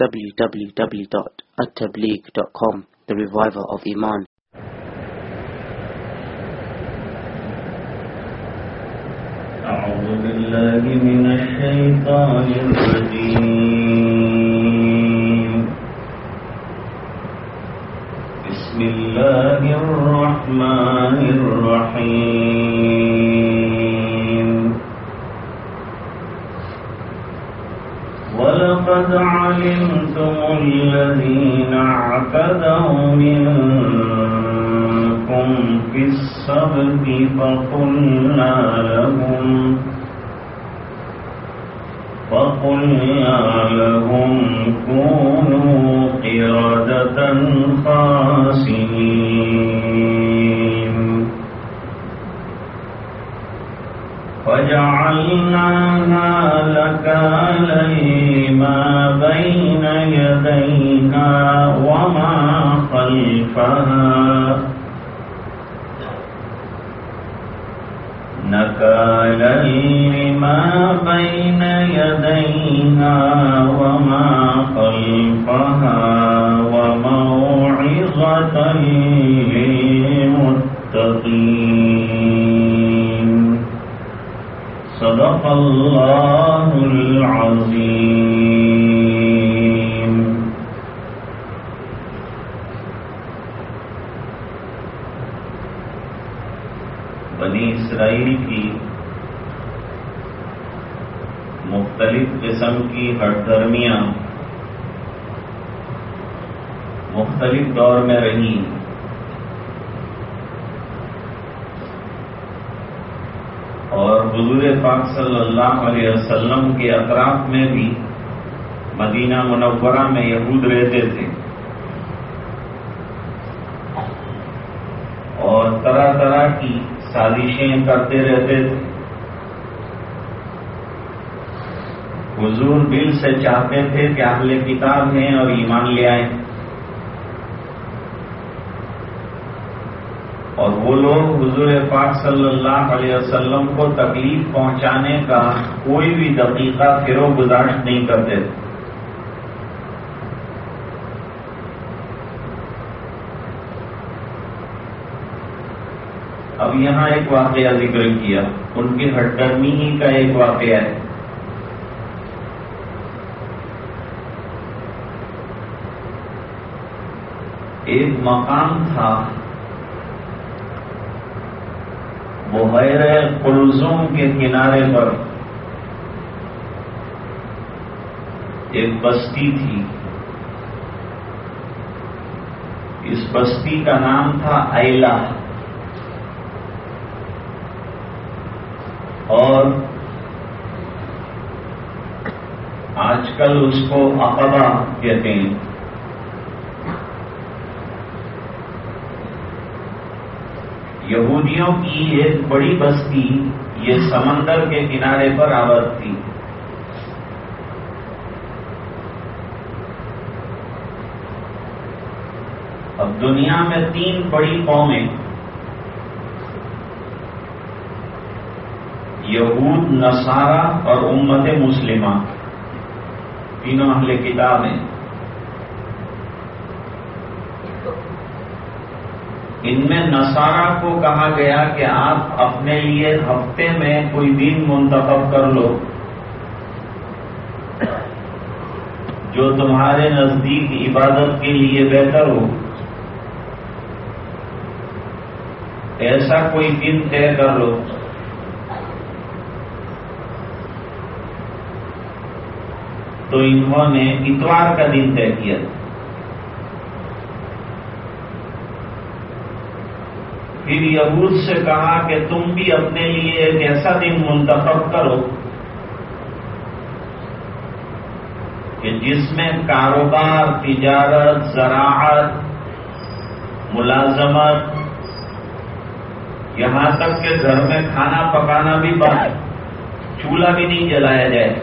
www.attableek.com The Reviver of Iman أعوذ بالله من الشيطان الرجيم بسم الله الرحمن الرحيم ولقد علمتم الذين اعتدوا منكم في السبت فقلنا لهم فقلنا لهم كونوا قردة خاسئين وجعلناها لكالا لما بين يديها وما خلفها. نكالا لما بين يديها وما خلفها وموعظة للمتقين صدق الله العظيم بنی اسرائیل کی مختلف قسم کی ہٹ درمیاں مختلف دور میں رہی اور حضور پاک صلی اللہ علیہ وسلم کے اطراف میں بھی مدینہ منورہ میں یہود رہتے تھے۔ اور طرح طرح کی سازشیں کرتے رہتے تھے۔ حضور دل سے چاہتے تھے کہ اہل کتاب ہیں اور ایمان لے آئیں۔ اور وہ لوگ حضور پاک صلی اللہ علیہ وسلم کو تکلیف پہنچانے کا کوئی بھی دقیقہ فرو گزارش نہیں کرتے اب یہاں ایک واقعہ ذکر کیا۔ ان کی ہٹ گرمی ہی کا ایک واقعہ ہے۔ ایک مقام تھا۔ بحیر کلزوم کے کنارے پر ایک بستی تھی۔ اس بستی کا نام تھا ایلا۔ اور آج کل اس کو عقبہ کہتے ہیں۔ یہودیوں کی ایک بڑی بستی یہ سمندر کے کنارے پر آباد تھی اب دنیا میں تین بڑی قومیں۔ یہود، نصارہ اور امت مسلمہ۔ تینوں اہل کتاب ہیں۔ ان میں نصارہ کو کہا گیا کہ آپ اپنے لیے ہفتے میں کوئی دن منتخب کر لو۔ جو تمہارے نزدیک عبادت کے لیے بہتر ہو۔ ایسا کوئی دن طے کر لو۔ تو انہوں نے اتوار کا دن طے کیا۔ پھر یہود سے کہا کہ تم بھی اپنے لیے ایک ایسا دن منتخب کرو کہ جس میں کاروبار، تجارت، زراعت، ملازمت، یہاں تک کہ گھر میں کھانا پکانا بھی بند، چولہا بھی نہیں جلایا جائے۔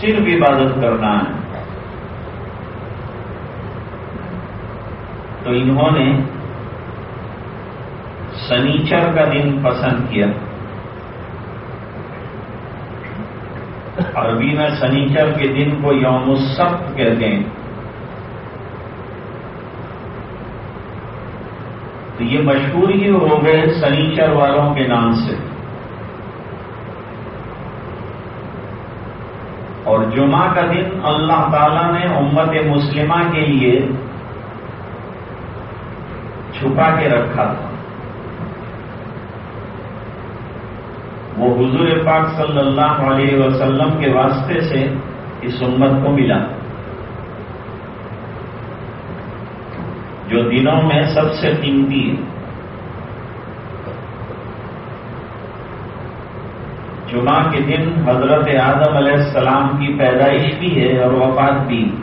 صرف عبادت کرنا ہے۔ تو انہوں نے سنیچر کا دن پسند کیا۔ عربی میں سنیچر کے دن کو یوم السبت کہتے ہیں۔ تو یہ مشہور ہی ہو گئے سنیچر والوں کے نام سے۔ اور جمعہ کا دن اللہ تعالی نے امت مسلمہ کے لیے چھپا کے رکھا۔ تھا وہ حضور پاک صلی اللہ علیہ وسلم کے واسطے سے اس امت کو ملا۔ جو دنوں میں سب سے قیمتی ہے۔ جمعہ کے دن حضرت آدم علیہ السلام کی پیدائش بھی ہے اور وفات بھی۔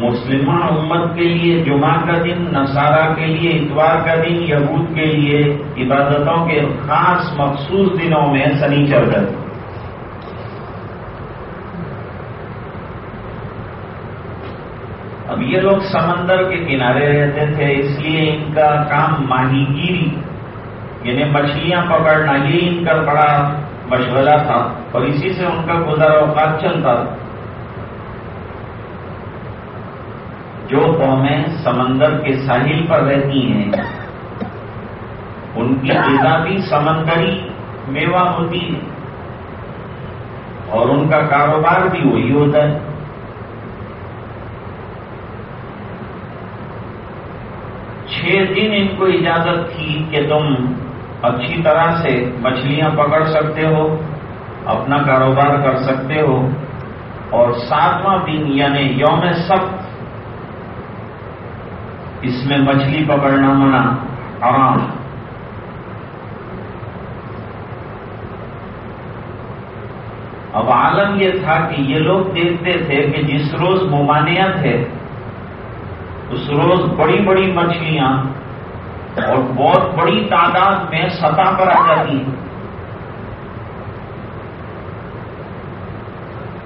مسلمہ امت کے لیے، جمعہ کا دن، نصارہ کے لیے، اتوار کا دن، یہود کے لیے عبادتوں کے خاص مخصوص دنوں میں سنی چل اب یہ لوگ سمندر کے کنارے رہتے تھے، اس لیے ان کا کام ماہی گیری یعنی مچھلیاں پکڑنا، یہ ان کا بڑا مشغلہ تھا اور اسی سے ان کا گزارا اوقات چلتا تھا۔ جو قومیں سمندر کے ساحل پر رہتی ہیں، ان کی بھی سمندری میوہ ہوتی ہے۔ اور ان کا کاروبار بھی وہی ہوتا ہے۔ چھ دن ان کو اجازت تھی کہ تم اچھی طرح سے مچھلیاں پکڑ سکتے ہو، اپنا کاروبار کر سکتے ہو۔ اور ساتواں دن یعنی یوم سخت اس میں مچھلی پکڑنا منع آرام اب عالم یہ تھا کہ یہ لوگ دیکھتے تھے کہ جس روز ممانعت ہے، اس روز بڑی بڑی مچھلیاں اور بہت بڑی تعداد میں سطح پر آ جاتی۔ ہیں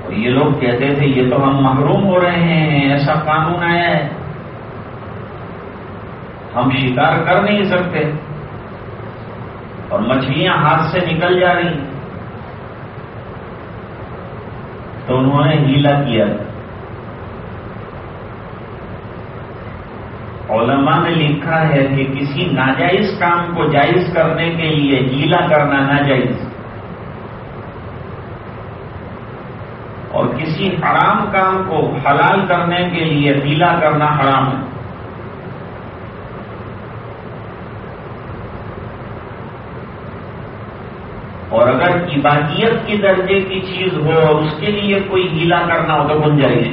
اور یہ لوگ کہتے تھے، یہ تو ہم محروم ہو رہے ہیں، ایسا قانون آیا ہے۔ ہم شکار کر نہیں سکتے۔ اور مچھلیاں ہاتھ سے نکل جا رہی تو انہوں نے ہیلا کیا۔ علماء نے لکھا ہے کہ کسی ناجائز کام کو جائز کرنے کے لیے ہیلا کرنا ناجائز۔ اور کسی حرام کام کو حلال کرنے کے لیے ہیلا کرنا حرام ہے۔ اور اگر عبادیت کی درجے کی چیز ہو اور اس کے لیے کوئی ہیلا کرنا ہو تو گنجائش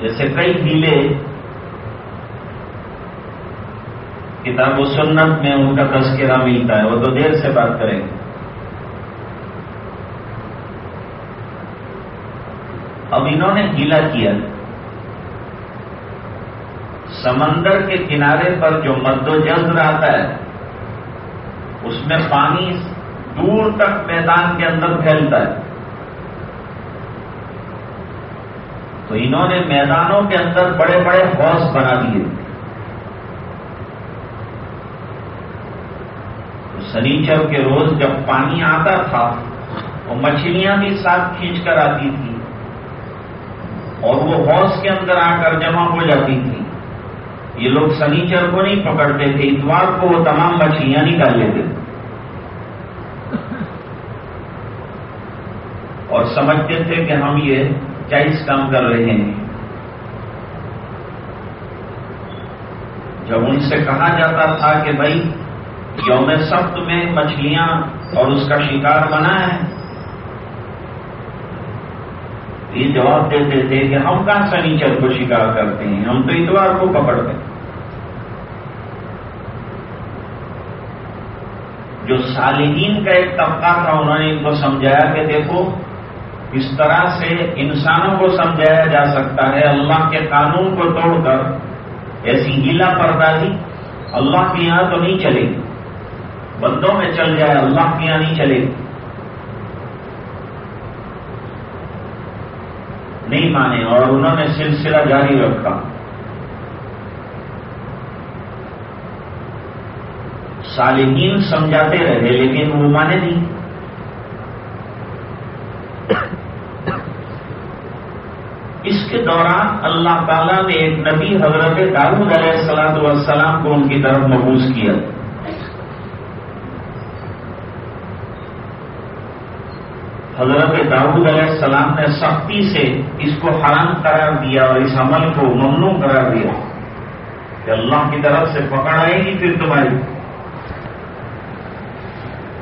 جیسے کئی ہیلے کتاب و سنت میں ان کا تذکرہ ملتا ہے، وہ تو دیر سے بات کریں گے۔ اب انہوں نے ہیلا کیا۔ سمندر کے کنارے پر جو مد و جذر آتا ہے اس میں پانی دور تک میدان کے اندر پھیلتا ہے۔ تو انہوں نے میدانوں کے اندر بڑے بڑے حوض بنا دیے۔ سنیچر کے روز جب پانی آتا تھا، وہ مچھلیاں بھی ساتھ کھینچ کر آتی تھی اور وہ حوض کے اندر آ کر جمع ہو جاتی تھی یہ لوگ سنیچر کو نہیں پکڑتے تھے، اتوار کو وہ تمام مچھلیاں نکال لیتے تھے۔ اور سمجھتے تھے کہ ہم یہ جائز کام کر رہے ہیں۔ جب ان سے کہا جاتا تھا کہ بھائی، یوم سخت میں مچھلیاں اور اس کا شکار بنا ہے۔ یہ جواب دیتے تھے کہ ہم کہاں سنیچر کو شکار کرتے ہیں؟ ہم تو اتوار کو پکڑتے۔ ہیں جو صالحین کا ایک طبقہ تھا، انہوں نے ان کو سمجھایا کہ دیکھو، اس طرح سے انسانوں کو سمجھایا جا سکتا ہے۔ اللہ کے قانون کو توڑ کر ایسی ہیلا پردازی اللہ کے یہاں تو نہیں چلے۔ گی بندوں میں چل جائے، اللہ کے یہاں نہیں چلے۔ گی نہیں مانے اور انہوں نے سلسلہ جاری رکھا۔ صالحین سمجھاتے رہے لیکن وہ مانے نہیں اس کے دوران اللہ تعالیٰ نے ایک نبی حضرت داود علیہ السلام والسلام کو ان کی طرف مبوس کیا حضرت داود علیہ السلام نے سختی سے اس کو حرام قرار دیا اور اس عمل کو ممنوع قرار دیا کہ اللہ کی طرف سے پکڑ آئے گی پھر تمہاری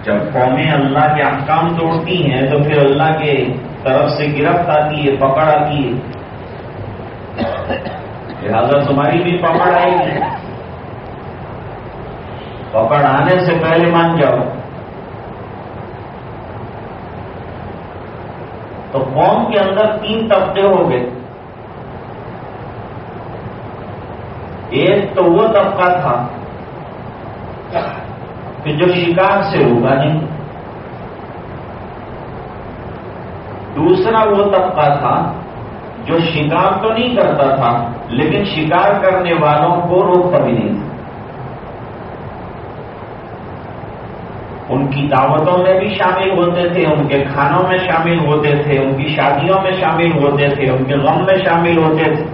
جب قومیں اللہ کے احکام توڑتی ہیں تو پھر اللہ کے طرف سے گرفت آتی ہے، پکڑ آتی ہے۔ لہٰذا تمہاری بھی پکڑ آئے گی۔ پکڑ آنے سے پہلے مان جاؤ۔ تو قوم کے اندر تین طبقے ہو گئے۔ ایک تو وہ طبقہ تھا کہ جو شکار سے ہوگا نہیں دوسرا وہ طبقہ تھا جو شکار تو نہیں کرتا تھا لیکن شکار کرنے والوں کو روکتا بھی نہیں تھا ان کی دعوتوں میں بھی شامل ہوتے تھے ان کے کھانوں میں شامل ہوتے تھے ان کی شادیوں میں شامل ہوتے تھے ان کے غم میں شامل ہوتے تھے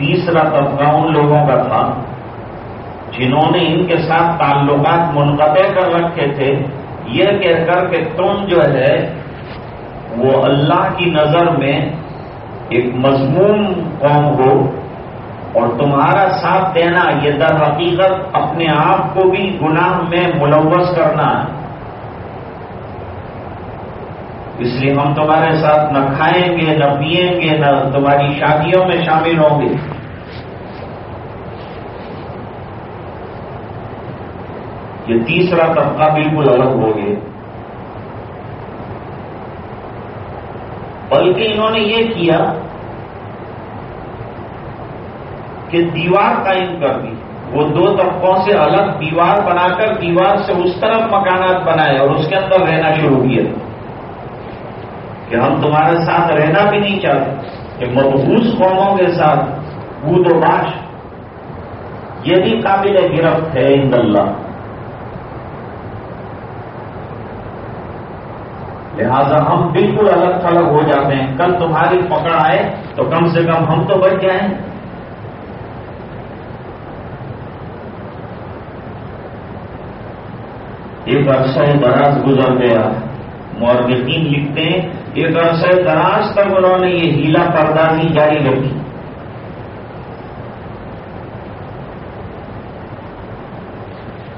تیسرا طبقہ ان لوگوں کا تھا جنہوں نے ان کے ساتھ تعلقات منقطع کر رکھے تھے، یہ کہہ کر کہ تم جو ہے، وہ اللہ کی نظر میں ایک مضمون قوم ہو اور تمہارا ساتھ دینا، یہ در حقیقت اپنے آپ کو بھی گناہ میں ملوث کرنا ہے۔ اس لیے ہم تمہارے ساتھ نہ کھائیں گے، نہ پیئیں گے، نہ تمہاری شادیوں میں شامل ہوں گے۔ یہ تیسرا طبقہ بالکل الگ ہو گئے بلکہ انہوں نے یہ کیا کہ دیوار قائم کر دی۔ وہ دو طبقوں سے الگ دیوار بنا کر دیوار سے اس طرف مکانات بنائے اور اس کے اندر رہنا شروع کیا۔ کہ ہم تمہارے ساتھ رہنا بھی نہیں چاہتے، کہ مبوس قوموں کے ساتھ بود و باش، یہ بھی قابل گرفت ہے ان اللہ۔ لہذا ہم بالکل الگ تھلگ ہو جاتے ہیں۔ کل تمہاری پکڑ آئے تو کم سے کم ہم تو بچ جائیں۔ ایک عرصہ دراز گزر گیا۔ مورگین لکھتے ہیں ایک عرصہ دراز تک انہوں نے یہ ہیلا پردازی جاری رکھی۔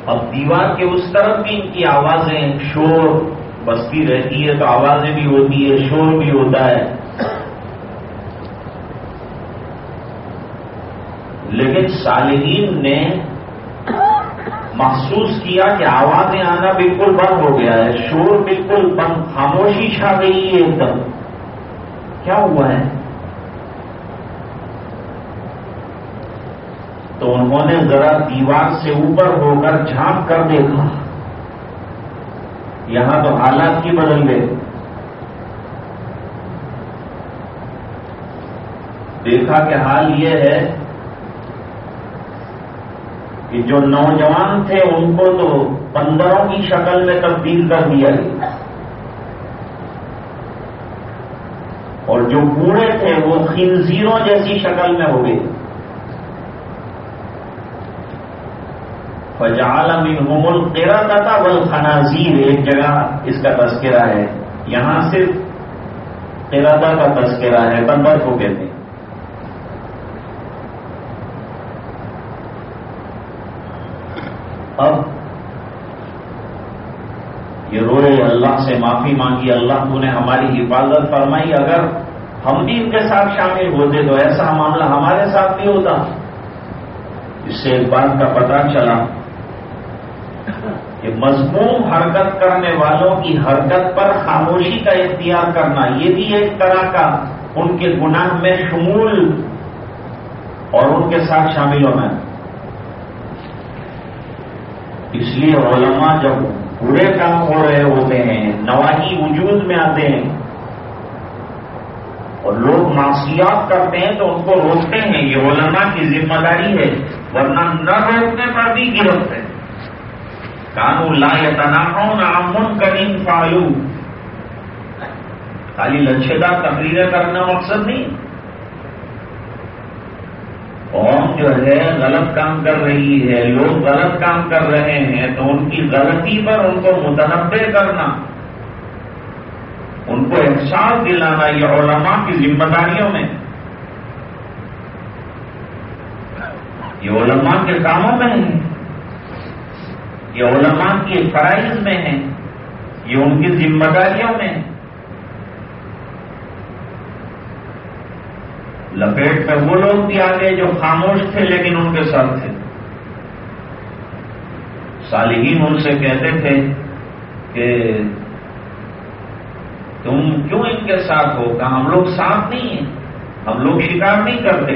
اب دیوار کے اس طرف بھی ان کی آوازیں شور بستی رہتی ہے تو آوازیں بھی ہوتی ہے شور بھی ہوتا ہے۔ لیکن صالحین نے محسوس کیا کہ آوازیں آنا بالکل بند ہو گیا ہے، شور بالکل بند، خاموشی چھا گئی ہے ایک دم۔ کیا ہوا ہے؟ تو انہوں نے ذرا دیوار سے اوپر ہو کر جھانک کر دیکھا۔ یہاں تو حالات کی بدل گئے۔ دیکھا کہ حال یہ ہے کہ جو نوجوان تھے ان کو تو پندروں کی شکل میں تبدیل کر دیا گیا۔ اور جو بوڑھے تھے وہ خنزیروں جیسی شکل میں ہو گئے۔ فجال منہم القرا تھا بل خنازیر ایک جگہ اس کا تذکرہ ہے۔ یہاں صرف قرادہ کا تذکرہ ہے، بندر کو کہتے ہیں۔ اب یہ روئے اللہ سے معافی مانگی، اللہ تو نے ہماری حفاظت فرمائی۔ اگر ہم بھی ان کے ساتھ شامل ہوتے تو ایسا معاملہ ہمارے ساتھ بھی ہوتا۔ اس سے ایک بات کا پتہ چلا کہ مضمون حرکت کرنے والوں کی حرکت پر خاموشی کا اختیار کرنا، یہ بھی ایک طرح کا ان کے گناہ میں شمول اور ان کے ساتھ شامل ہونا۔ ہے اس لیے علماء جب برے کام ہو رہے ہوتے ہیں، نواحی وجود میں آتے ہیں اور لوگ معاشیات کرتے ہیں تو ان کو روکتے ہیں، یہ علماء کی ذمہ داری ہے، ورنہ نہ روکنے پر بھی گرفت ہے۔ کانو لا تناخون امن کریم فالو خالی لچھے دار تقریریں کرنا مقصد نہیں۔ قوم جو ہے غلط کام کر رہی ہے، لوگ غلط کام کر رہے ہیں، تو ان کی غلطی پر ان کو متنوع کرنا، ان کو احساس دلانا یہ علماء کی ذمہ داریوں میں۔ یہ علماء کے کاموں میں ہے یہ علماء کی فرائض میں ہے یہ ان کی ذمہ داریوں میں لپیٹ میں وہ لوگ بھی آگے جو خاموش تھے لیکن ان کے ساتھ تھے۔ صالحین ان سے کہتے تھے کہ تم کیوں ان کے ساتھ ہو؟ کہ ہم لوگ ساتھ نہیں ہیں، ہم لوگ شکار نہیں کرتے۔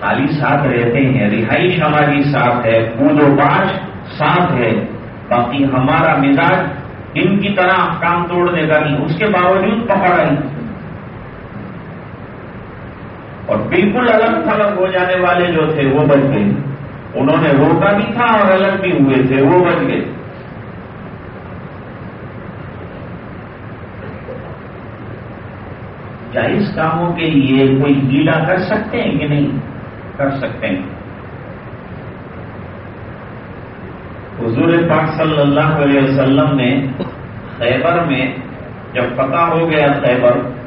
خالی ساتھ رہتے ہیں، رہائش ہماری ساتھ ہے، کود و باش ساتھ ہے، باقی ہمارا مزاج ان کی طرح کام توڑنے کا نہیں۔ اس کے باوجود پکڑا ہی۔ اور بالکل الگ تھلگ ہو جانے والے جو تھے وہ بچ گئے۔ انہوں نے روکا بھی تھا اور الگ بھی ہوئے تھے، وہ بچ گئے۔ جائز کاموں کے لیے کوئی گیلا کر سکتے ہیں کہ نہیں؟ کر سکتے ہیں۔ حضور پاک صلی اللہ علیہ وسلم نے خیبر میں جب پتا ہو گیا خیبر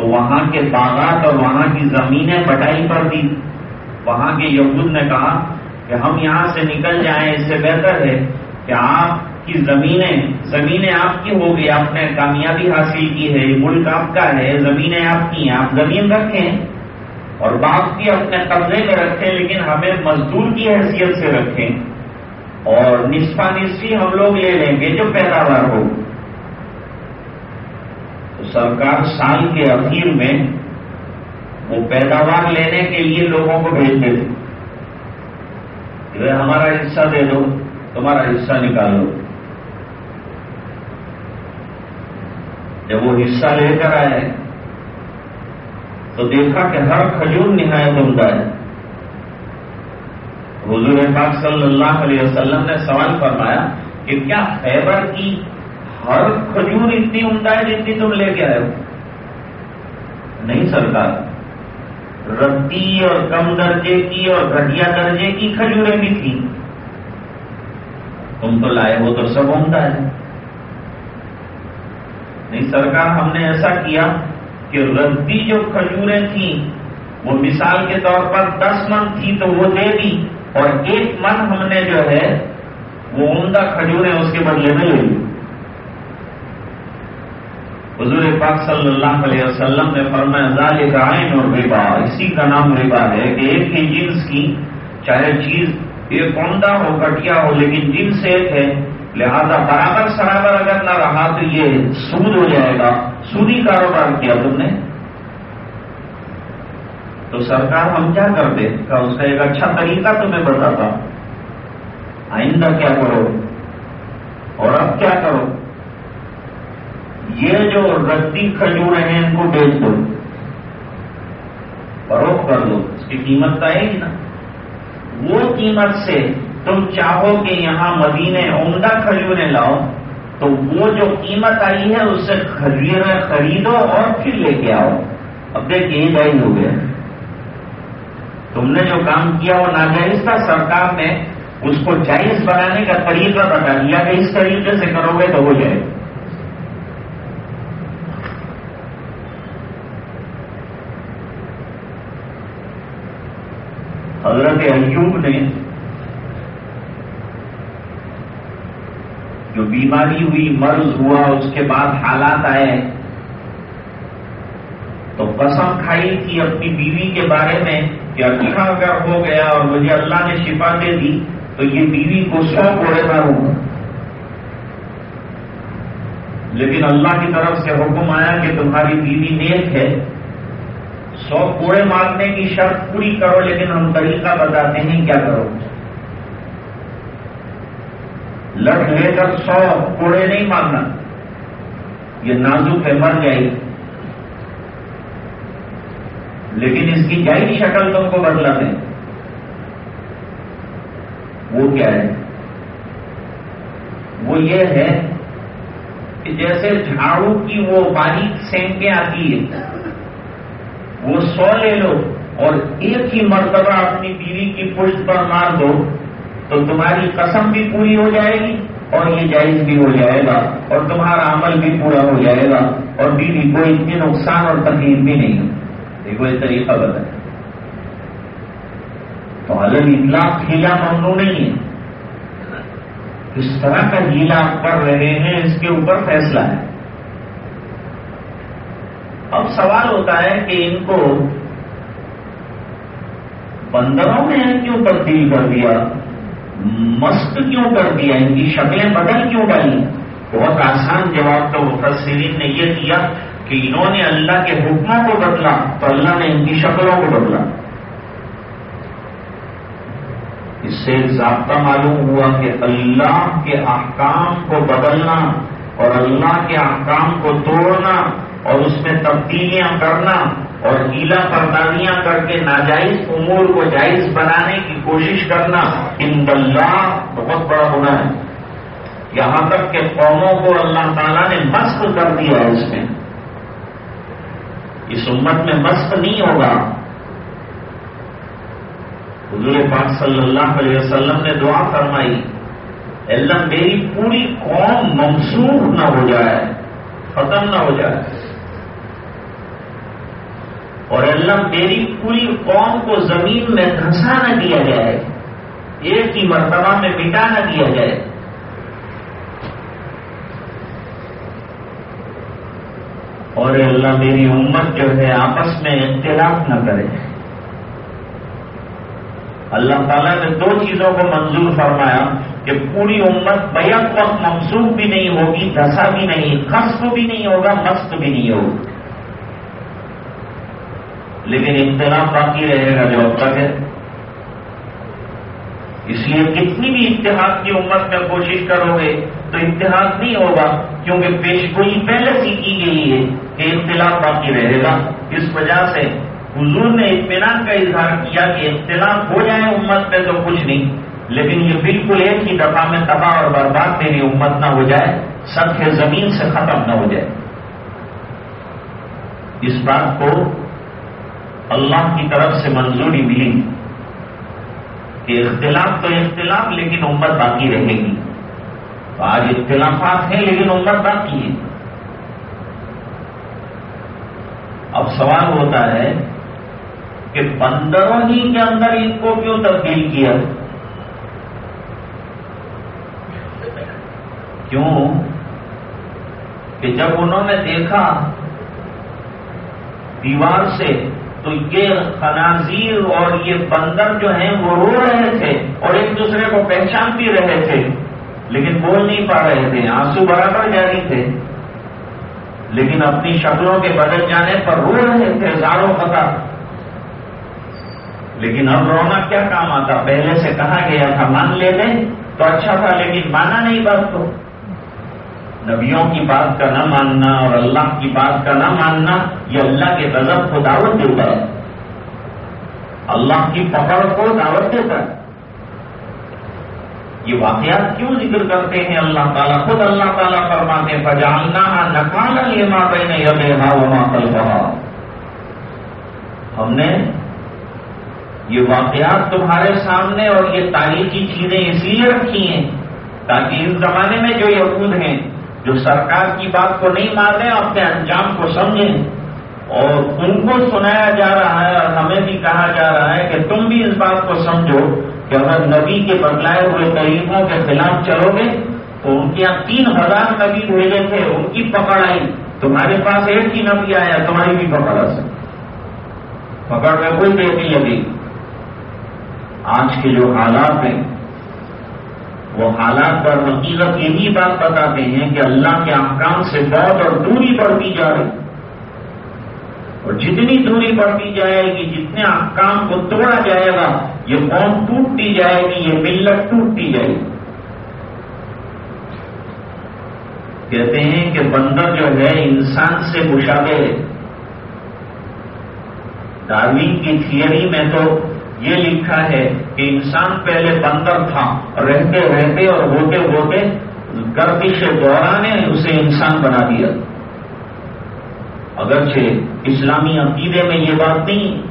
تو وہاں کے باغات اور وہاں کی زمینیں بٹائی پر دی۔ وہاں کے یہود نے کہا کہ ہم یہاں سے نکل جائیں، اس سے بہتر ہے کہ آپ کی زمینیں زمینیں آپ کی ہو گئی، آپ نے کامیابی حاصل کی ہے ملک آپ کا ہے، زمینیں آپ کی ہیں، آپ زمین رکھیں۔ اور باپ بھی اپنے قبضے میں رکھیں لیکن ہمیں مزدور کی حیثیت سے رکھیں۔ اور نصفا نصفی ہم لوگ لے لیں گے جو پیداوار ہو۔ سرکار سال کے اخیر میں وہ پیداوار لینے کے لیے لوگوں کو بھیجتے تھے۔ کہ ہمارا حصہ دے دو، تمہارا حصہ نکالو۔ جب وہ حصہ لے کر آئے، تو دیکھا کہ ہر کھجور نہایت عمدہ ہے۔ حضور پاک صلی اللہ علیہ وسلم نے سوال فرمایا کہ کیا خیبر کی ہر کھجور اتنی عمدہ ہے جتنی تم لے کے آئے ہو۔ نہیں سرکار ردی اور کم درجے کی اور گھٹیا درجے کی کھجوریں بھی تھیں۔ تم تو لائے ہو تو سب عمدہ ہے نہیں سرکار، ہم نے ایسا کیا کہ ردی جو کھجوریں تھیں، وہ مثال کے طور پر دس من تھی تو وہ دے دی اور ایک من ہم نے جو ہے، وہ عمدہ کھجوریں اس کے بدلے میں لے لی۔ حضور پاک صلی اللہ علیہ وسلم نے فرمایا، ذالک عین اور ربا اسی کا نام ربا ہے کہ ایک ہی جنس کی چاہے چیز ایک عمدہ ہو کٹیا ہو، لیکن جنس ایک ہے، لہذا برابر سرابر اگر نہ رہا تو یہ سود ہو جائے گا۔ سودی کاروبار کیا تم نے؟ تو سرکار ہم کیا کرتے؟ اس کا ایک اچھا طریقہ تمہیں بتاتا۔ آئندہ کیا کرو؟ اور اب کیا کرو؟ یہ جو ردی کھجور ہیں، ان کو بیچ دو۔ فروخت کر دو۔ اس کی قیمت تو آئے گی نا۔ وہ قیمت سے تم چاہو کہ یہاں مدینے عمدہ کھجوریں لاؤ، تو وہ جو قیمت آئی ہے، اس سے کھجوریں خریدو اور پھر لے کے آؤ۔ اب دیکھیے یہ جائز ہو گیا۔ تم نے جو کام کیا، وہ ناجائز تھا۔ سرکار نے اس کو جائز بنانے کا طریقہ بتا دیا کہ اس طریقے سے کرو گے تو ہو جائے۔ حضرت ایوب نے جو بیماری ہوئی، مرض ہوا، اس کے بعد حالات آئے تو قسم کھائی تھی اپنی بیوی کے بارے میں کہ اچھا اگر ہو گیا اور مجھے اللہ نے شفا دے دی، تو یہ بیوی کو سو کوڑے ماروں لیکن اللہ کی طرف سے حکم آیا کہ تمہاری بیوی نیک ہے۔ سو کوڑے مارنے کی شرط پوری کرو لیکن ہم طریقہ بتاتے ہیں کیا کرو؟ لٹ لے کر سو کوڑے نہیں مارنا۔ یہ نازک ہے، مر جائے لیکن اس کی جائز شکل تم کو بدلا دیں وہ کیا ہے؟ وہ یہ ہے کہ جیسے جھاڑو کی وہ باریک سینکیں آتی ہے وہ سو لے لو اور ایک ہی مرتبہ اپنی بیوی کی پشت پر مار دو تو تمہاری قسم بھی پوری ہو جائے گی اور یہ جائز بھی ہو جائے گا اور تمہارا عمل بھی پورا ہو جائے گا اور بیوی کو اتنی نقصان اور تکلیف بھی نہیں دیکھو یہ طریقہ بتا تو الگ اطلاق کھیلا ممنوع نہیں ہے۔ اس طرح کا گیلا آپ کر رہے ہیں، اس کے اوپر فیصلہ ہے۔ اب سوال ہوتا ہے کہ ان کو بندروں میں کیوں تبدیل کر دیا؟ مست کیوں کر دیا؟ ان کی شکلیں بدل کیوں ڈالی بہت آسان جواب تو مفسرین نے یہ کیا کہ انہوں نے اللہ کے حکموں کو بدلا تو اللہ نے ان کی شکلوں کو بدلا۔ اس سے ضابطہ معلوم ہوا کہ اللہ کے احکام کو بدلنا اور اللہ کے احکام کو توڑنا اور اس میں تبدیلیاں کرنا اور گیلا پردانیاں کر کے ناجائز امور کو جائز بنانے کی کوشش کرنا ان اللہ بہت بڑا ہونا ہے۔ یہاں تک کہ قوموں کو اللہ تعالیٰ نے مست کر دیا ہے اس میں۔ اس امت میں مست نہیں ہوگا۔ حضور پاک صلی اللہ علیہ وسلم نے دعا فرمائی، اللہ میری پوری قوم منسوخ نہ ہو جائے، ختم نہ ہو جائے۔ اور اللہ میری پوری قوم کو زمین میں دھنسا نہ دیا جائے، ایک ہی مرتبہ میں مٹا نہ دیا جائے۔ اور اللہ میری امت جو ہے، آپس میں اختلاف نہ کرے۔ اللہ تعالیٰ نے دو چیزوں کو منظور فرمایا کہ پوری امت بیک وقت منسوخ بھی نہیں ہوگی دھسا بھی نہیں خصف بھی نہیں ہوگا، مست بھی نہیں ہوگا۔ لیکن اختلاف باقی رہے گا جو اب تک ہے۔ اس لیے کتنی بھی اتحاد کی امت میں کوشش کرو گے تو اتحاد نہیں ہوگا، کیونکہ پیش گوئی پہلے سے کی گئی ہے کہ اختلاف باقی رہے گا۔ اس وجہ سے حضور نے اطمینان کا اظہار کیا کہ اختلاف ہو جائے امت میں تو کچھ نہیں، لیکن یہ بالکل ایک ہی دفعہ میں تباہ اور برباد میری امت نہ ہو جائے سب زمین سے ختم نہ ہو جائے۔ اس بات کو اللہ کی طرف سے منظوری ملی کہ اختلاف تو اختلاف لیکن امت باقی رہے گی۔ تو آج اختلافات ہیں لیکن امت باقی ہے اب سوال ہوتا ہے کہ بندروں ہی کے اندر ان کو کیوں تبدیل کیا؟ کیوں؟ کہ جب انہوں نے دیکھا دیوار سے تو یہ خنازیر اور یہ بندر جو ہیں، وہ رو رہے تھے اور ایک دوسرے کو پہچان بھی رہے تھے، لیکن بول نہیں پا رہے تھے، آنسو برابر جاری تھے۔ لیکن اپنی شکلوں کے بدل جانے پر رو رہے تھے زاروں پتا لیکن اب رونا کیا کام آتا؟ پہلے سے کہا گیا تھا، مان لے لیں تو اچھا تھا، لیکن مانا نہیں بات تو نبیوں کی بات کا نہ ماننا اور اللہ کی بات کا نہ ماننا، یہ اللہ کے غضب کو دعوت دیتا ہے۔ اللہ کی پکڑ کو دعوت دیتا ہے۔ یہ واقعات کیوں ذکر کرتے ہیں؟ اللہ تعالیٰ خود اللہ تعالیٰ فرماتے ہیں فجاننا نکالا یہ ماں بہن یہ ہا وہ ماں ہم نے یہ واقعات تمہارے سامنے اور یہ تاریخی چیزیں اس لیے رکھی ہیں تاکہ اس زمانے میں جو یہود ہیں جو سرکار کی بات کو نہیں مان اپنے انجام کو سمجھیں۔ اور ان کو سنایا جا رہا ہے اور ہمیں بھی کہا جا رہا ہے کہ تم بھی اس بات کو سمجھو کہ اگر نبی کے بدلائے ہوئے طریقوں کے خلاف چلو گے، تو ان کے یہاں تین ہزار نبی بھیجے تھے، ان کی پکڑ آئی۔ تمہارے پاس ایک ہی نبی آیا، تمہاری بھی پکڑ آ سکتی۔ پکڑ میں کوئی دیر نہیں۔ لگی آج کے جو حالات ہیں وہ حالات پر حقیقت یہی بات بتاتے ہیں کہ اللہ کے احکام سے بہت اور دوری بڑھتی جا رہی اور جتنی دوری بڑھتی جائے گی، جتنے احکام کو توڑا جائے گا، یہ قوم ٹوٹتی جائے گی، یہ ملت ٹوٹتی جائے گی۔ کہتے ہیں کہ بندر جو ہے، انسان سے مشابہ ہے۔ ڈاروین کی تھیئری میں تو یہ لکھا ہے کہ انسان پہلے بندر تھا، رہتے رہتے اور ہوتے ہوتے گردش دورہ نے اسے انسان بنا دیا۔ اگرچہ اسلامی عقیدے میں یہ بات نہیں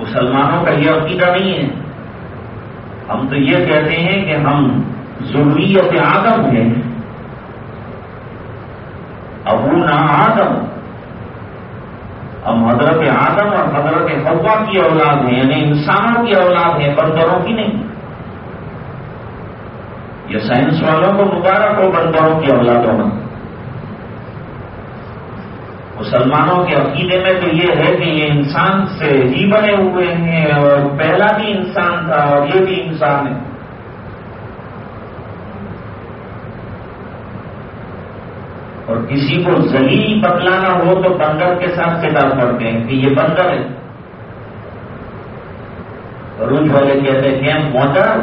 مسلمانوں کا یہ عقیدہ نہیں ہے۔ ہم تو یہ کہتے ہیں کہ ہم ضروریت آدم ہیں۔ ابو نہ آدم۔ ہم حضرت آدم اور حضرت حوا کی اولاد ہیں یعنی انسانوں کی اولاد ہیں، بندروں کی نہیں۔ یہ سائنس والوں کو مبارک ہو بندروں کی اولادوں میں۔ مسلمانوں کے عقیدے میں تو یہ ہے کہ یہ انسان سے ہی بنے ہوئے ہیں اور پہلا بھی انسان تھا اور یہ بھی انسان ہے۔ اور کسی کو زلیل بتلانا ہو تو بندر کے ساتھ کتاب کرتے ہیں کہ یہ بندر ہے۔ روج والے کہتے ہیں کہ موٹر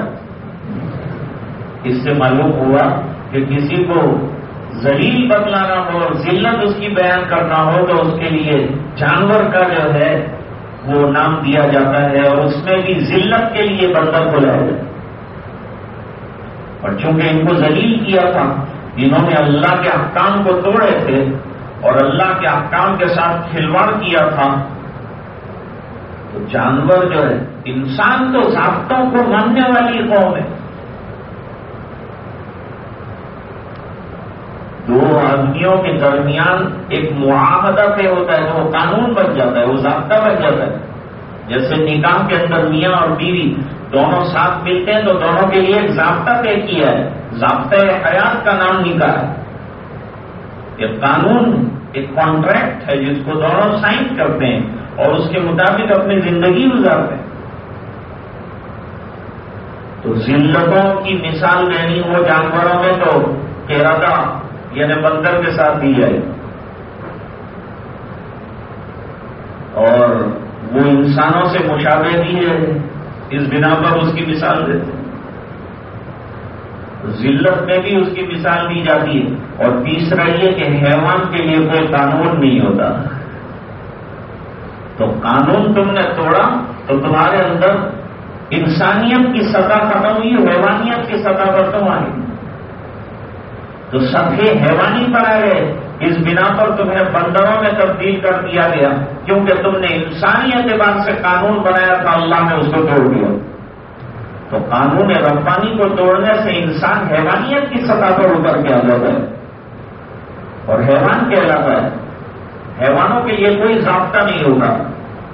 اس سے معلوم ہوا کہ کسی کو زلیل بتلانا ہو اور ذلت اس کی بیان کرنا ہو تو اس کے لیے جانور کا جو ہے وہ نام دیا جاتا ہے اور اس میں بھی ذلت کے لیے بندر کو لایا جاتا اور چونکہ ان کو ذلیل کیا تھا انہوں نے اللہ کے احکام کو توڑے تھے اور اللہ کے احکام کے ساتھ کھلواڑ کیا تھا، تو جانور جو ہے، انسان تو ضابطوں کو ماننے والی قوم ہے۔ دو آدمیوں کے درمیان ایک معاہدہ پہ ہوتا ہے تو وہ قانون بن جاتا ہے، وہ ضابطہ بن جاتا ہے۔ جیسے نکاح کے اندر میاں اور بیوی دونوں ساتھ ملتے ہیں تو دونوں کے لیے ایک ضابطہ طے کیا ہے۔ ضابطۂ حیات کا نام نکاح ہے۔ یہ قانون ایک کانٹریکٹ ہے جس کو دونوں سائن کرتے ہیں اور اس کے مطابق اپنی زندگی گزارتے ہیں۔ تو ذلتوں کی مثال دینی ہو جانوروں میں تو کیرادہ یعنی بندر کے ساتھ دی جائے اور وہ انسانوں سے مشابہ بھی ہے۔ اس بنا پر اس کی مثال دیتے ذلت میں بھی اس کی مثال دی جاتی ہے اور تیسرا یہ کہ حیوان کے لیے کوئی قانون نہیں ہوتا۔ تو قانون تم نے توڑا تو تمہارے اندر انسانیت کی سطح ختم ہوئی، حیوانیت کی سطح پر تم آئی تو سبھی حیوانی پر آ گئے۔ اس بنا پر تمہیں بندروں میں تبدیل کر دیا گیا۔ کیونکہ تم نے انسانی اعتبار سے قانون بنایا تھا، اللہ نے اس کو توڑ دیا۔ تو قانون ربانی کو توڑنے سے انسان حیوانیت کی سطح پر اتر کے آ جاتا ہے۔ اور حیوان کہلاتا ہے۔ حیوانوں کے لیے کوئی ضابطہ نہیں ہوتا۔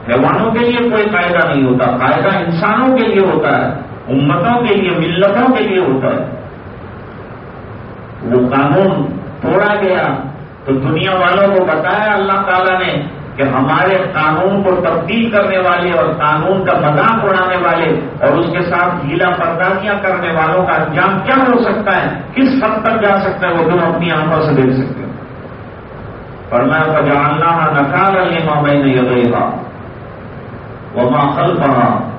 حیوانوں کے لیے کوئی قاعدہ نہیں ہوتا۔ قاعدہ انسانوں کے لیے ہوتا ہے۔ امتوں کے لیے، ملتوں کے لیے ہوتا ہے۔ وہ قانون توڑا گیا۔ تو دنیا والوں کو بتایا، اللہ تعالیٰ نے کہ ہمارے قانون کو تبدیل کرنے والے اور قانون کا مذاق اڑانے والے اور اس کے ساتھ ہیلا پردازیاں کرنے والوں کا انجام کیا ہو سکتا ہے؟ کس حد تک جا سکتا ہے؟ وہ تم اپنی آنکھوں سے دیکھ سکتے ہو پر میں جاننا نکال لینا میں نے یہ گا وہ ماحول پڑھا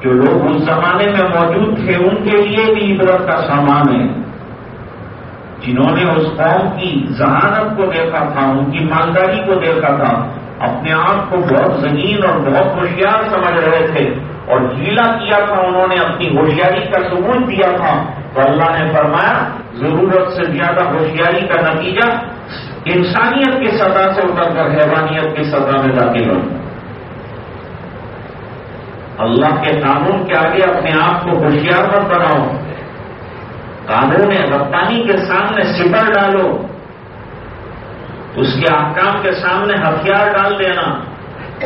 جو لوگ اس زمانے میں موجود تھے، ان کے لیے بھی عبرت کا سامان ہے۔ جنہوں نے اس قوم کی ذہانت کو دیکھا تھا، ان کی مالداری کو دیکھا تھا، اپنے آپ کو بہت زمین اور بہت ہوشیار سمجھ رہے تھے اور گیلا کیا تھا، انہوں نے اپنی ہوشیاری کا ثبوت دیا تھا۔ تو اللہ نے فرمایا، ضرورت سے زیادہ ہوشیاری کا نتیجہ انسانیت کی سطح سے اتر کر حیوانیت کی سطح میں داخل ہو۔ اللہ کے قانون کے آگے اپنے آپ کو ہوشیار مت بناؤ۔ قانون رفتانی کے سامنے سپر ڈالو۔ اس کے احکام کے سامنے ہتھیار ڈال دینا۔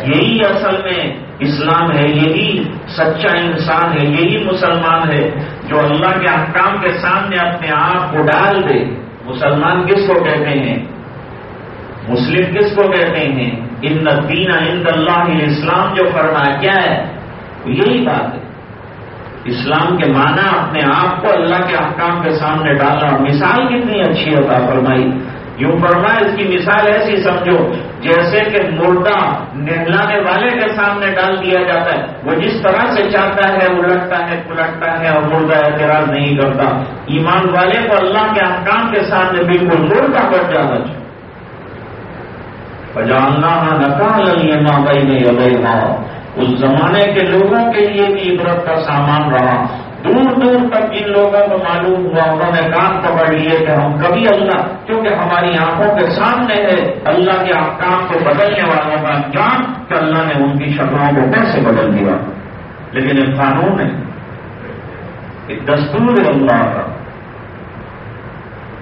یہی اصل میں اسلام ہے، یہی سچا انسان ہے، یہی مسلمان ہے۔ جو اللہ کے احکام کے سامنے اپنے آپ کو ڈال دے، مسلمان کس کو کہتے ہیں؟ مسلم کس کو کہتے ہیں؟ ان دین ان اللہ اسلام جو کرنا کیا ہے؟ یہی بات ہے۔ اسلام کے معنی اپنے آپ کو اللہ کے احکام کے سامنے ڈالا مثال کتنی اچھی ہوتا فرمائی۔ یوں فرمایا، اس کی مثال ایسی سمجھو، جیسے کہ مردہ نہلانے والے کے سامنے ڈال دیا جاتا ہے۔ وہ جس طرح سے چاہتا ہے، الٹتا ہے، پلٹتا ہے اور مردہ اعتراض نہیں کرتا۔ ایمان والے کو اللہ کے احکام کے سامنے بالکل مردہ بچ جانا چاہیے۔ پجاننا نکال ماں بھائی نے ہاں اس زمانے کے لوگوں کے لیے بھی عبرت کا سامان رہا۔ دور دور تک ان لوگوں کو معلوم ہوا، انہوں نے کام پکڑ لیے کہ ہم کبھی اللہ، کیونکہ ہماری آنکھوں کے سامنے ہے، اللہ کے کام کو بدلنے والوں کا جان کہ اللہ نے ان کی شکلوں کو کیسے بدل دیا۔ لیکن ایک قانون ہے، ایک دستور ہے اللہ کا۔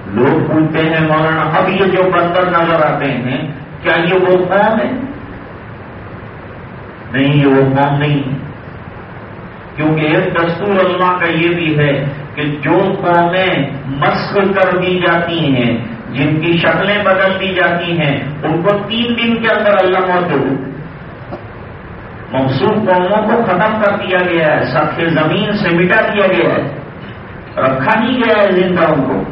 لوگ پوچھتے ہیں، مولانا، اب یہ جو بندر نظر آتے ہیں، کیا یہ وہ قوم ہے؟ نہیں یہ وہ قوم نہیں. ہے کیونکہ ایک دستور اللہ کا یہ بھی ہے کہ جو قومیں مسق کر دی جاتی ہیں، جن کی شکلیں بدل دی جاتی ہیں، ان کو تین دن کے اندر اللہ موجود مخصوص قوموں کو ختم کر دیا گیا ہے سب کے زمین سے مٹا دیا گیا ہے. رکھا نہیں گیا ہے زندہ ان کو.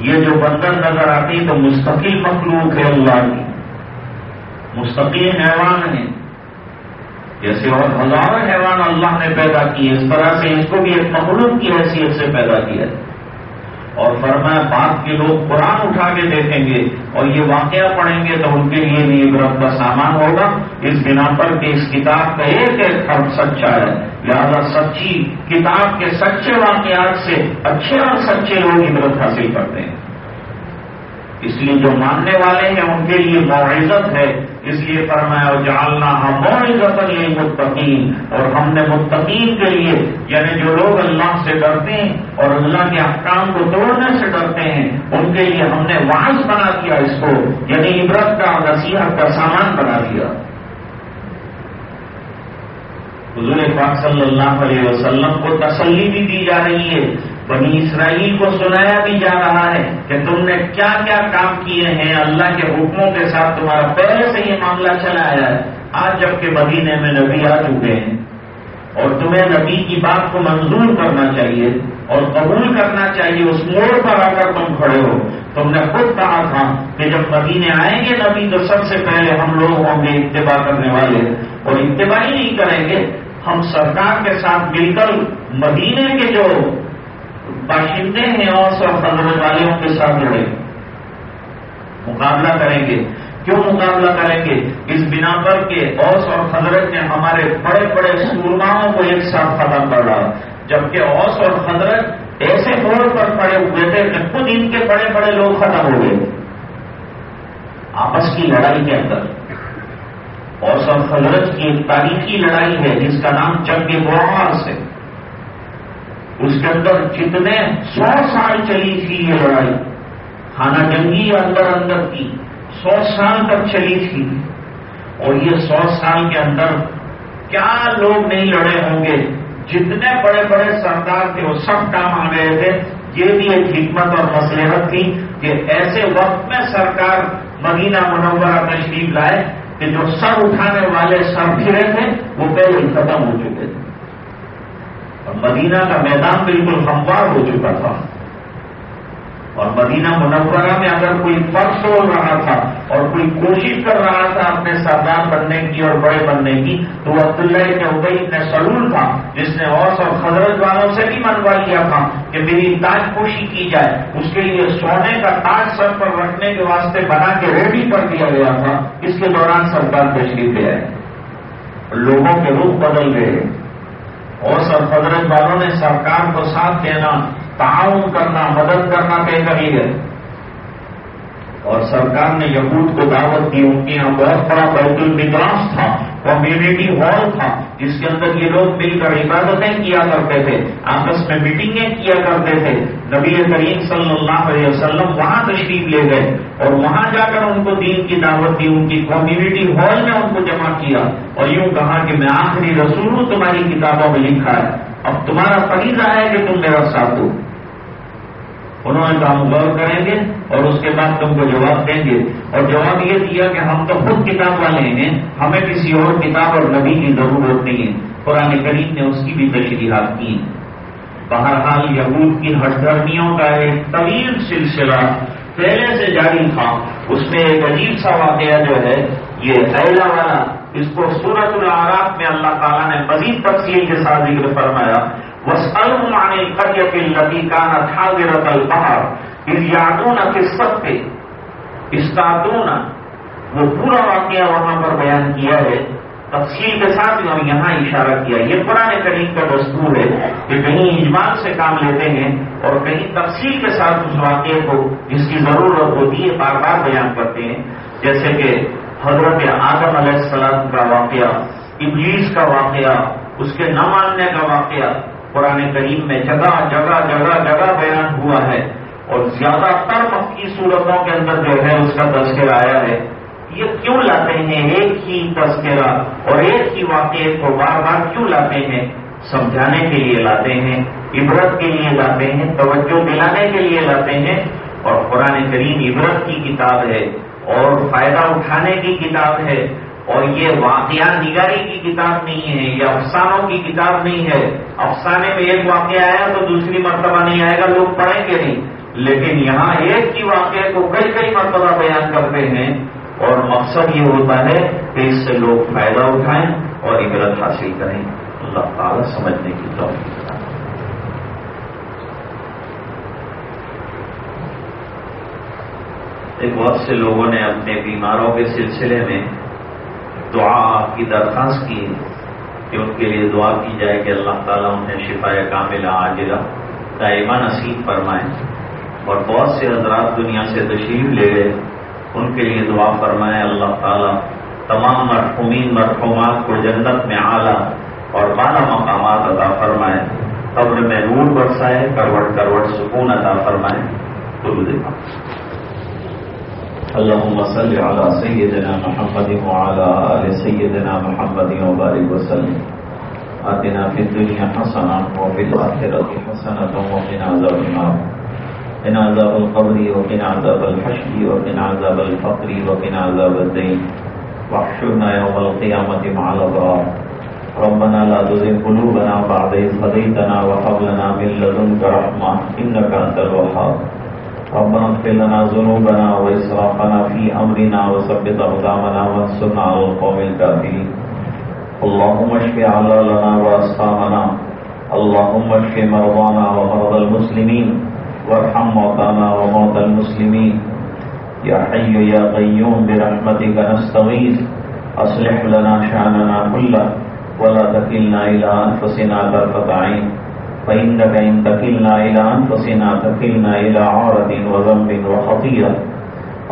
یہ جو بندر نظر آتی تو مستقل مخلوق ہے اللہ کی. مستقل حیوان ہیں۔ جیسے اور ہزاروں حیوان اللہ نے پیدا کیے، اس طرح سے اس کو بھی ایک مخلوق کی حیثیت سے پیدا کیا۔ اور فرمایا بات کے لوگ قرآن اٹھا کے دیکھیں گے اور یہ واقعہ پڑھیں گے تو ان کے لیے بھی عبرت کا سامان ہوگا۔ اس بنا پر کہ اس کتاب کا ایک ایک حرف سچا ہے۔ لہذا سچی کتاب کے سچے واقعات سے اچھے اور سچے لوگ عبرت حاصل کرتے ہیں۔ اس لیے جو ماننے والے ہیں، ان کے لیے معزت ہے۔ اس لیے فرمایا جالنا ہم معزت متقین اور ہم نے متقین کے لیے یعنی جو لوگ اللہ سے ڈرتے ہیں اور اللہ کے احکام کو توڑنے سے ڈرتے ہیں، ان کے لیے ہم نے واض بنا دیا اس کو یعنی عبرت کا نصیحت کا سامان بنا دیا۔ حضور پاک صلی اللہ علیہ وسلم کو تسلی بھی دی جا رہی ہے۔ بنی اسرائیل کو سنایا بھی جا رہا ہے کہ تم نے کیا کیا کام کیے ہیں، اللہ کے حکموں کے ساتھ تمہارا پہلے سے یہ معاملہ چلا آیا ہے۔ آج جبکہ مدینے میں نبی آ چکے ہیں۔ اور تمہیں نبی کی بات کو منظور کرنا چاہیے اور قبول کرنا چاہیے، اس موڑ پر آ کر تم کھڑے ہو۔ تم نے خود کہا تھا کہ جب مدینے آئیں گے نبی تو سب سے پہلے ہم لوگ ہوں گے اتباع کرنے والے۔ اور اتباع ہی نہیں کریں گے، ہم سرکار کے ساتھ مل کر مدینے کے جو باشندے ہیں اور سب حضرت والوں کے ساتھ جڑے مقابلہ کریں گے۔ کیوں مقابلہ کریں گے؟ اس بنا پر کہ اوس اور حضرت نے ہمارے بڑے بڑے سورماؤں کو ایک ساتھ ختم کر ڈالا جبکہ اوس اور حضرت ایسے موڑ پر پڑے ہوئے تھے کہ خود ان کے بڑے بڑے لوگ ختم ہو گئے۔ آپس کی لڑائی کے اندر۔ اوس اور حضرت کی ایک تاریخی لڑائی ہے، جس کا نام جنگ بوہار سے۔ اس کے اندر جتنے سو سال چلی تھی یہ لڑائی۔ خانہ جنگی اندر اندر کی، سو سال تک چلی تھی۔ اور یہ سو سال کے اندر کیا لوگ نہیں لڑے ہوں گے؟ جتنے بڑے بڑے سردار تھے، وہ سب کام آ گئے تھے۔ یہ بھی ایک حکمت اور مسلحت تھی کہ ایسے وقت میں سرکار مدینہ منورہ تشریف لائے کہ جو سر اٹھانے والے سر پھرے تھے، وہ پہلے ختم ہو چکے تھے۔ اور مدینہ کا میدان بالکل ہموار ہو چکا تھا۔ اور مدینہ منورہ میں اگر کوئی فرق ہو رہا تھا اور کوئی کوشش کر رہا تھا اپنے سردار بننے کی اور بڑے بننے کی، تو وہ عبداللہ کے ابئی اتنے سلول تھا، جس نے اوس اور خزرت والوں سے بھی منوا لیا تھا کہ میری تاج پوشی کی جائے۔ اس کے لیے سونے کا تاج سر پر رکھنے کے واسطے بنا کے ریڈی کر دیا گیا تھا۔ اس کے دوران سرکار تشریف لے آئے۔ لوگوں کے روپ بدل گئے۔ اور سب حضرت والوں نے سرکار کو ساتھ دینا، تعاون کرنا، مدد کرنا طے کری ہے اور سرکار نے یہود کو دعوت دی، ان کے یہاں بہت بڑا بیت المدراس تھا۔ کمیونٹی ہال تھا، جس کے اندر یہ لوگ مل کر عبادتیں کیا کرتے تھے، آپس میں میٹنگیں کیا کرتے تھے۔ نبی کریم صلی اللہ علیہ وسلم وہاں تشریف لے گئے اور وہاں جا کر ان کو دین کی دعوت دی، ان کی کمیونٹی ہال میں ان کو جمع کیا اور یوں کہا کہ میں آخری رسول ہوں، تمہاری کتابوں میں لکھا ہے۔ اب تمہارا فریضہ ہے کہ تم میرا ساتھ دو انہوں نے کہا ہم غور کریں گے اور اس کے بعد تم کو جواب دیں گے۔ اور جواب یہ دیا کہ ہم تو خود کتاب والے ہیں، ہمیں کسی اور کتاب اور نبی کی ضرورت نہیں ہے۔ قرآن کریم نے اس کی بھی تشریحات کی بہرحال یہود کی ہٹ دھرمیوں کا ایک طویل سلسلہ پہلے سے جاری تھا۔ اس میں ایک عجیب سا واقعہ جو ہے، یہ ایلا والا، اس کو سورت العراف میں اللہ تعالیٰ نے مزید تفصیل کے ساتھ ذکر فرمایا۔ وسألهم عن القرية التي كانت حاضرة البحر إذ يعدون في السبت استادون وہ پورا واقعہ وہاں پر بیان کیا ہے، تفصیل کے ساتھ بھی ہم یہاں اشارہ کیا۔ یہ پرانے کریم کا دستور ہے کہ کہیں اجمان سے کام لیتے ہیں اور کہیں تفصیل کے ساتھ اس واقعے کو جس کی ضرورت ہوتی ہے بار بار بیان کرتے ہیں۔ جیسے کہ حضرت آدم علیہ السلام کا واقعہ، ابلیس کا واقعہ، اس کے نہ ماننے کا واقعہ قرآن کریم میں جگہ جگہ جگہ جگہ بیان ہوا ہے اور زیادہ تر مکی صورتوں کے اندر جو ہے اس کا تذکر آیا ہے۔ یہ کیوں لاتے ہیں؟ ایک ہی تذکرہ اور ایک ہی واقعے کو بار بار کیوں لاتے ہیں؟ سمجھانے کے لیے لاتے ہیں، عبرت کے لیے لاتے ہیں، توجہ دلانے کے لیے لاتے ہیں۔ اور قرآن کریم عبرت کی کتاب ہے اور فائدہ اٹھانے کی کتاب ہے۔ اور یہ واقعہ نگاری کی کتاب نہیں ہے، یہ افسانوں کی کتاب نہیں ہے۔ افسانے میں ایک واقعہ آیا تو دوسری مرتبہ نہیں آئے گا، لوگ پڑھیں گے نہیں۔ لیکن یہاں ایک ہی واقعے کو کئی کئی مرتبہ بیان کرتے ہیں اور مقصد یہ ہوتا ہے کہ اس سے لوگ فائدہ اٹھائیں اور عبرت حاصل کریں۔ اللہ تعالیٰ سمجھنے کی توفیق ایک بہت سے لوگوں نے اپنے بیماروں کے سلسلے میں دعا کی درخواست کی کہ ان کے لیے دعا کی جائے کہ اللہ تعالیٰ انہیں شفا کاملہ عاجلہ دائمہ نصیب فرمائیں اور بہت سے حضرات دنیا سے تشریف لے گئے ان کے لیے دعا فرمائیں اللہ تعالیٰ تمام مرحومین، مرحومات کو جنت میں اعلیٰ اور بالا مقامات عطا فرمائیں قبر میں نور برسائے کروٹ کروٹ سکون عطا فرمائیں تو دیکھا اللهم صل على سيدنا محمد وعلى آل سيدنا محمد وبارك وسلم. آتنا في الدنيا حسنة وفي الآخرة حسنة وقنا عذاب النار. قنا عذاب القبر وقنا عذاب الحشر وقنا عذاب الفقر وقنا عذاب الدين. واحشرنا يوم القيامة مع الأبرار. ربنا لا تزغ قلوبنا بعد إذ هديتنا وهب لنا من لدنك رحمة إنك أنت الوهاب. ربنا اغفر لنا ذنوبنا وإسرافنا في أمرنا وثبت أقدامنا وانصرنا على القوم الكافرين. اللهم اشف علالنا وأسقامنا اللهم اشف مرضانا ومرضى المسلمين. وارحم موتانا وموتى المسلمين. يا حي يا قيوم، برحمتك نستغيث. أصلح لنا شأننا كله. ولا تكلنا إلى أنفسنا طرفة عين. فإنك إن تكلنا إلى أنفسنا، تكلنا إلى عارة وذنب وخطيئة.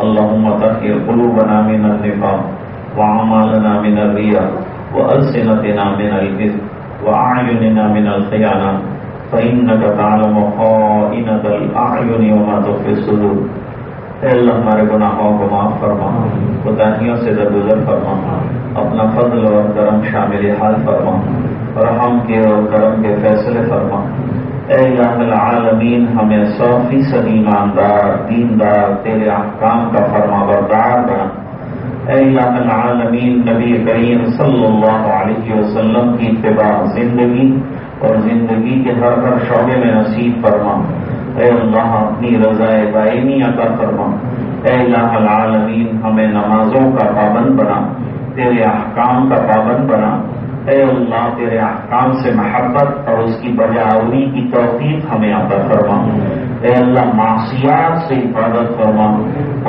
اللهم طهر قلوبنا من النفاق وعمالنا من الرياء وألسنتنا من الكذب وأعيننا من الخيانة فإنك تعلم خائنة الأعين وما تخفي الصدور. اے اللہ ہمارے گناہوں کو معاف فرما کوتاہیوں سے درگزر فرما، اپنا فضل اور کرم شامل حال فرما، رحم کے اور کرم کے فیصلے فرما۔ اے الہ العالمین، ہمیں سو فیصد ایماندار، دیندار، تیرے احکام کا فرما بردار بنا۔ اے الہ العالمین، نبی کریم صلی اللہ علیہ وسلم کی اتباع زندگی اور زندگی کے ہر ہر شعبے میں نصیب فرما۔ اے اللہ، اپنی رضا دائمی عطا فرما۔ اے الہ العالمین، ہمیں نمازوں کا پابند بنا، تیرے احکام کا پابند بنا۔ اے اللہ، تیرے احکام سے محبت اور اس کی بجاوری کی توفیق ہمیں عطا فرما۔ اے اللہ معاشیات سے حفاظت فرما۔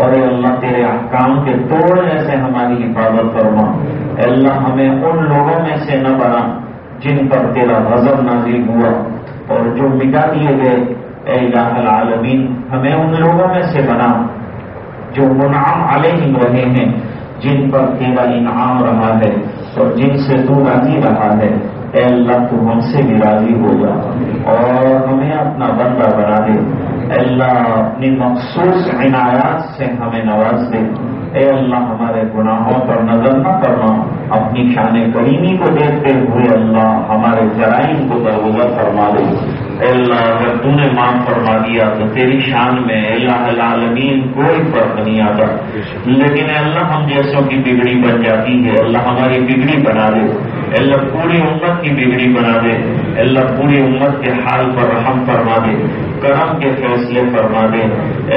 اور اے اللہ، تیرے احکام کے توڑنے سے ہماری حفاظت فرما۔ اے اللہ، ہمیں ان لوگوں میں سے نہ بنا جن پر تیرا غضب نازل ہوا اور جو مٹا دیے گئے اے الہ العالمین، ہمیں ان لوگوں میں سے بنا جو منعم علیہ رہے ہیں، جن پر تیرا انعام رہا ہے اور جن سے تو راضی رہا ہے۔ اے اللہ، تو ہم سے بھی راضی ہو جا اور ہمیں اپنا بندہ بنا دے۔ اے اللہ، اپنی مخصوص عنایات سے ہمیں نواز دے۔ اے اللہ، ہمارے گناہوں پر نظر نہ کرنا اپنی شان کریمی کو دیکھتے ہوئے اللہ ہمارے جرائم کو درگزر فرما دے۔ اے اللہ، اگر تو نے مان فرما دیا تو تیری شان میں اللہ العالمین کوئی فرق نہیں آتا۔ لیکن اے اللہ، ہم جیسوں کی بگڑی بن جاتی ہے۔ اللہ ہماری بگڑی بنا دے۔ اللہ، پوری امت کی بگڑی بنا دے۔ اللہ، پوری امت کے حال پر رحم فرما دے۔ کرم کے فیصلے فرما دے۔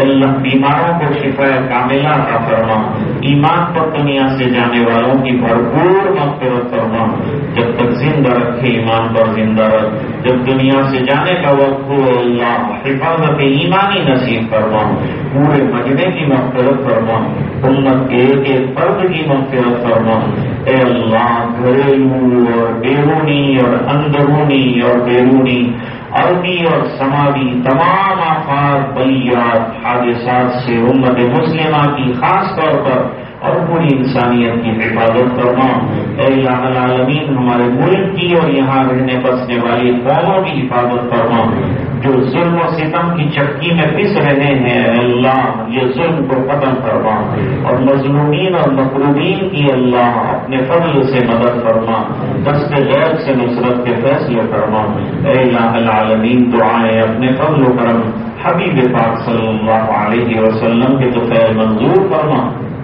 اللہ، بیماروں کو شفا کاملہ کا فرما۔ ایمان پر دنیا سے جانے والوں کی بھرپور مغفرت فرما۔ جب تک زندہ رکھے ایمان پر زندہ رکھ۔ جب دنیا سے جانے اللہ حفاظت ایمانی نصیب فرماؤں پورے مجمے کی مغفرت فرماؤں امت کے ایک ایک فرد کی مغفرت فرماؤں اے اللہ گھریلو اور بیرونی اور اندرونی اور بیرونی عربی اور سماوی تمام آفات بلیات حادثات سے امت مسلمہ کی خاص طور پر اور پوری انسانیت کی حفاظت کرنا اے اللہ العالمین، ہمارے ملک کی اور یہاں رہنے بسنے والی قوموں کی حفاظت کرنا جو ظلم و ستم کی چکی میں پس رہے ہیں اللہ، یہ ظلم کو ختم کروا اور مظلومین اور مقروبین کی اللہ اپنے فضل سے مدد کرنا دست غیر سے نصرت کے فیصلے کرنا اے اللہ العالمین، دعائیں اپنے فضل و کرم حبیب پاک صلی اللہ علیہ وسلم کے تو خیر منظور کرنا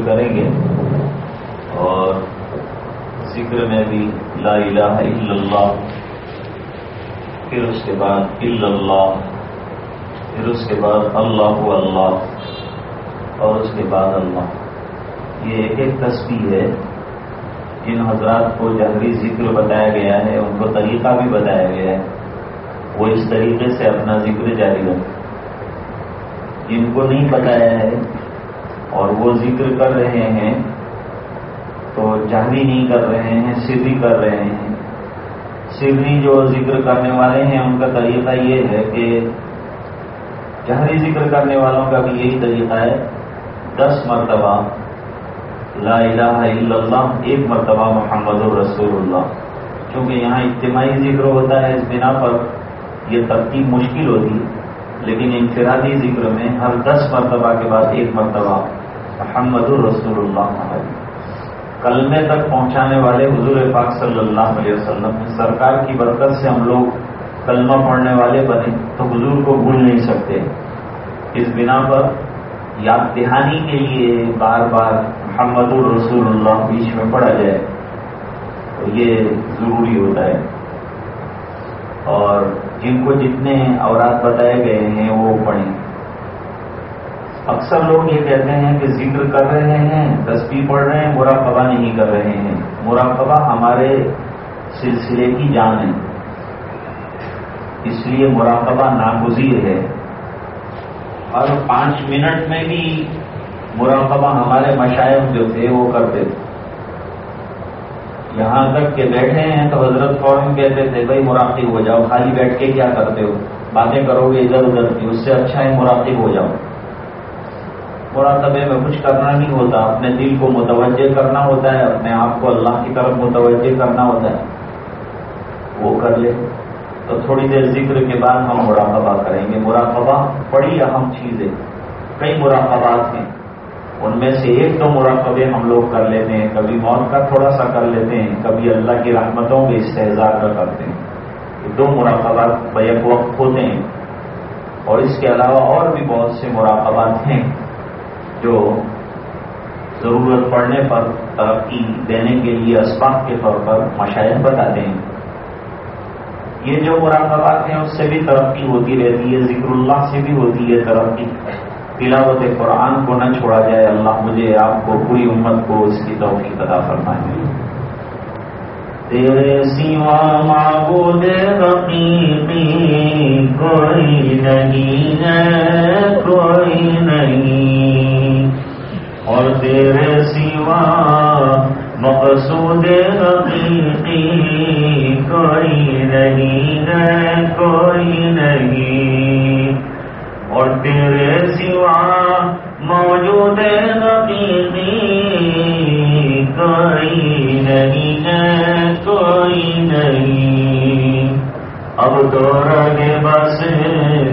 ذکر کریں گے۔ اور ذکر میں بھی لا الہ الا اللہ، پھر اس کے بعد اللہ، پھر اس کے بعد اللہ اللہ، اور اس کے بعد اللہ۔ یہ ایک ایک تصویر ہے۔ جن حضرات کو جہری ذکر بتایا گیا ہے، ان کو طریقہ بھی بتایا گیا ہے۔ وہ اس طریقے سے اپنا ذکر جاری رکھیں جن کو نہیں بتایا ہے اور وہ ذکر کر رہے ہیں تو جہری نہیں کر رہے ہیں سری کر رہے ہیں۔ سری جو ذکر کرنے والے ہیں، ان کا طریقہ یہ ہے کہ جہری ذکر کرنے والوں کا بھی یہی طریقہ ہے۔ دس مرتبہ لا الہ الا اللہ، ایک مرتبہ محمد الرسول اللہ۔ کیونکہ یہاں اجتماعی ذکر ہوتا ہے اس بنا پر، یہ ترتیب مشکل ہوتی، لیکن انفرادی ذکر میں ہر دس مرتبہ کے بعد ایک مرتبہ۔ محمد الرسول اللہ کلمے تک پہنچانے والے حضور پاک صلی اللہ علیہ وسلم سرکار کی برکت سے ہم لوگ کلمہ پڑھنے والے بنے تو حضور کو بھول نہیں سکتے۔ اس بنا پر یاد دہانی کے لیے بار بار محمد الرسول اللہ بیچ میں پڑھا جائے تو یہ ضروری ہوتا ہے۔ اور جن کو جتنے اورات بتائے گئے ہیں وہ پڑھیں۔ اکثر لوگ یہ کہتے ہیں کہ ذکر کر رہے ہیں تصویر پڑھ رہے ہیں مراقبہ نہیں کر رہے ہیں۔ مراقبہ ہمارے سلسلے کی جان ہے۔ اس لیے مراقبہ ناگزیر ہے۔ اور پانچ منٹ میں بھی مراقبہ ہمارے مشاعر جو تھے وہ کرتے۔ تھے یہاں تک کہ بیٹھے ہیں تو حضرت فوراً کہتے تھے، بھائی مراقب ہو جاؤ، خالی بیٹھ کے کیا کرتے ہو؟ باتیں کرو گے ادھر ادھر کی اس سے اچھا ہے مراقب ہو جاؤ۔ مراقبے میں کچھ کرنا نہیں ہوتا، اپنے دل کو متوجہ کرنا ہوتا ہے، اپنے آپ کو اللہ کی طرف متوجہ کرنا ہوتا ہے۔ وہ کر لے۔ تو تھوڑی دیر ذکر کے بعد ہم مراقبہ کریں گے۔ مراقبہ بڑی اہم چیز ہے۔ کئی مراقبات ہیں۔ ان میں سے ایک دو مراقبے ہم لوگ کر لیتے ہیں۔ کبھی موت کا تھوڑا سا کر لیتے ہیں، کبھی اللہ کی رحمتوں کے استحصال کا کرتے ہیں۔ دو مراقبات بیک وقت ہوتے ہیں۔ اور اس کے علاوہ اور بھی بہت سے مراقبات ہیں۔ جو ضرورت پڑنے پر ترقی دینے کے لیے اسباق کے طور پر مشاہد بتاتے ہیں۔ یہ جو مراقبات ہیں، اس سے بھی ترقی ہوتی رہتی ہے، ذکر اللہ سے بھی ہوتی ہے ترقی۔ تلاوت قرآن کو نہ چھوڑا جائے، اللہ مجھے آپ کو، پوری امت کو اس کی توفیق ادا فرمائے۔ تیرے سوا معبود رقیقی کوئی نہیں ہے، کوئی نہیں۔ اور تیرے سوا مقصود رقیقی کوئی نہیں ہے، کوئی نہیں۔ اور تیرے سوا موجود حقیقی کوئی نہیں ہے کوئی نہیں اب تو رگے بس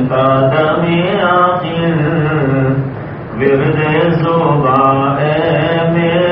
قدم آخر ورد سوبا ہے میرے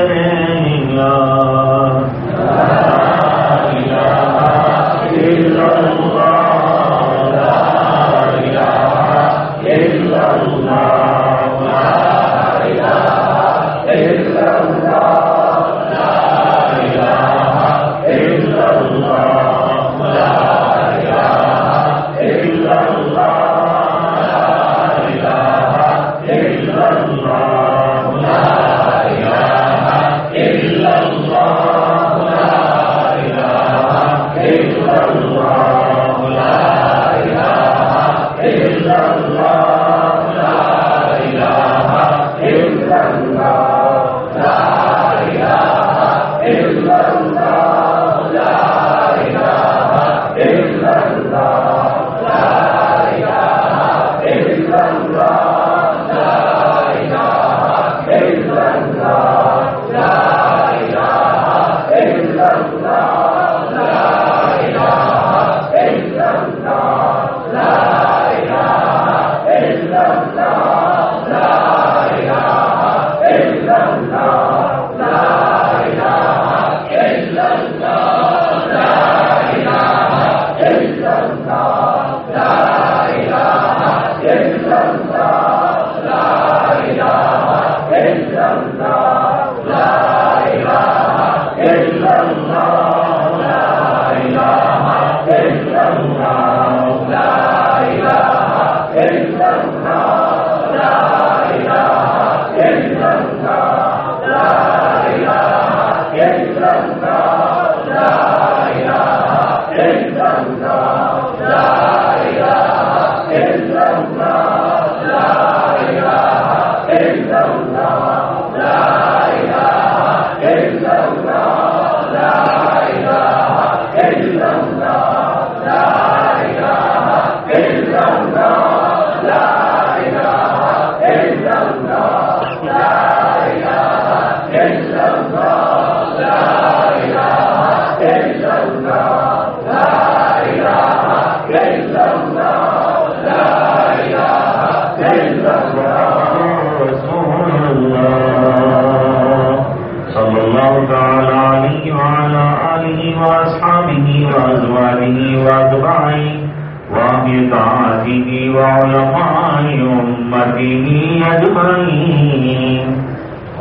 فيه أجمعين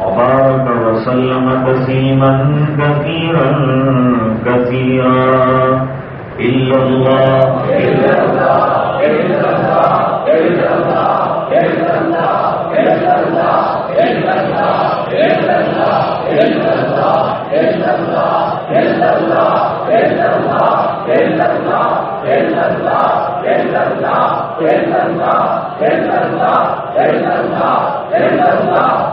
وبارك وسلم تسليما كثيرا كثيرا إلا الله إلا الله إلا الله إلا الله إلا الله إلا الله إلا الله إلا الله اللہ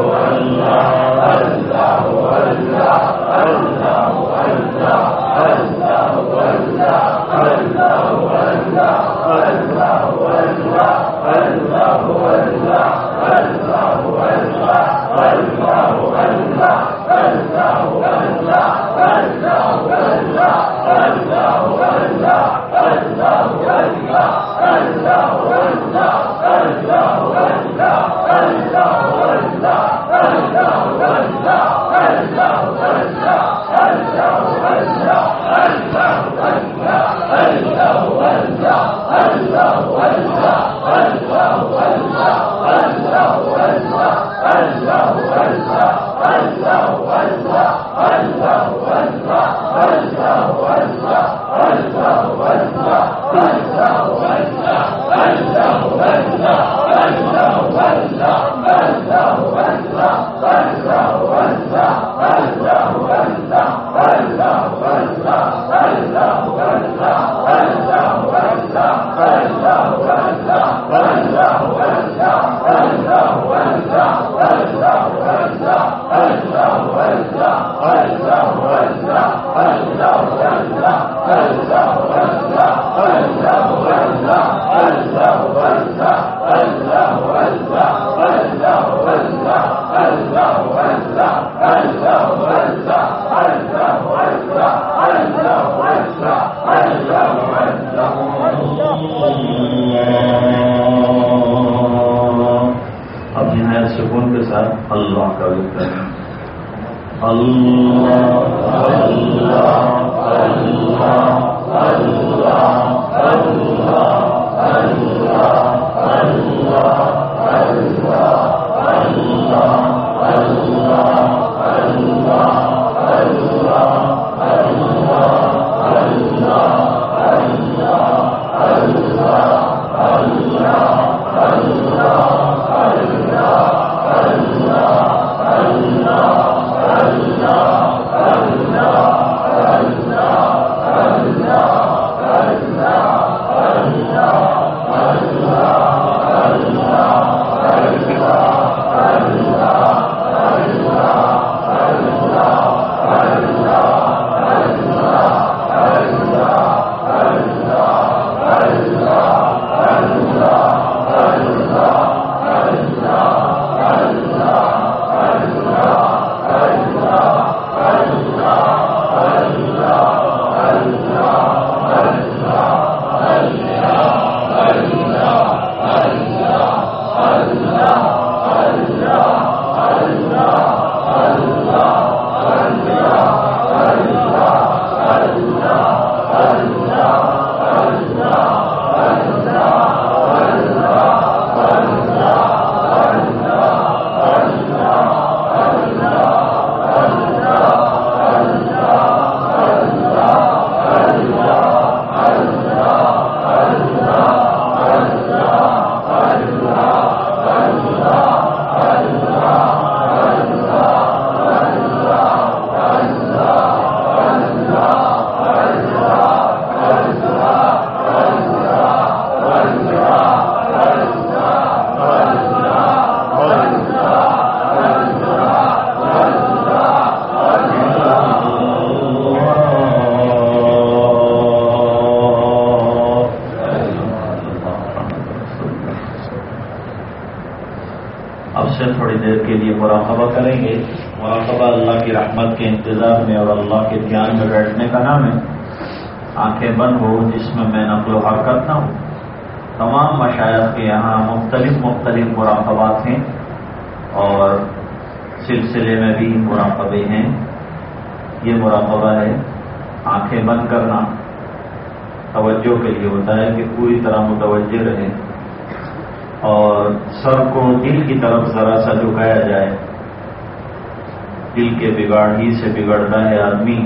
سے بگڑتا ہے آدمی،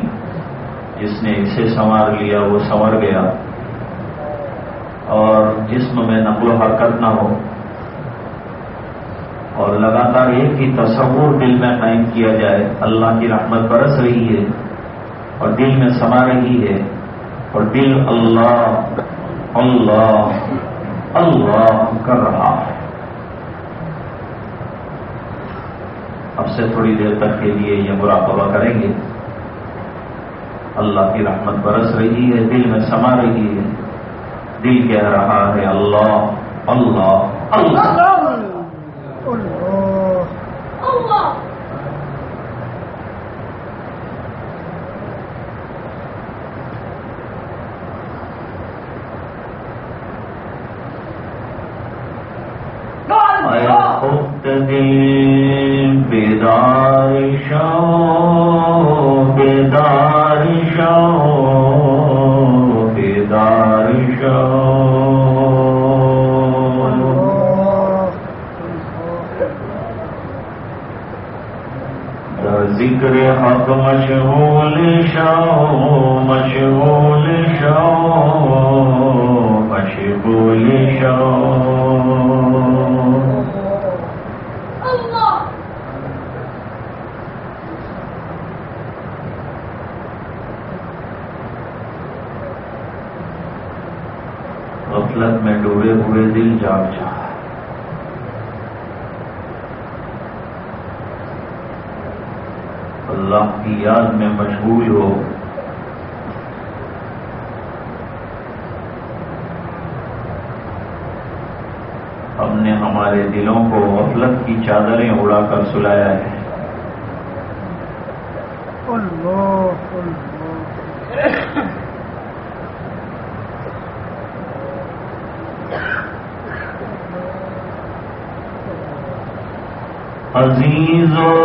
جس نے اسے سنوار لیا، وہ سنور گیا۔ اور جسم میں نقل و حرکت نہ ہو۔ اور لگاتار ایک ہی تصور دل میں قائم کیا جائے۔ اللہ کی رحمت برس رہی ہے اور دل میں سما رہی ہے۔ اور دل اللہ اللہ اللہ، کر رہا ہے اب سے تھوڑی دیر تک کے لیے یہ مراقبہ کریں گے۔ اللہ کی رحمت برس رہی ہے، دل میں سما رہی ہے۔ دل کہہ رہا ہے، اللہ اللہ اللہ۔ Jesus.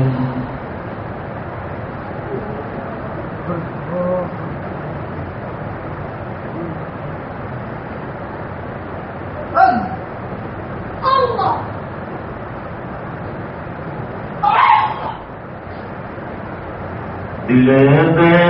لے دے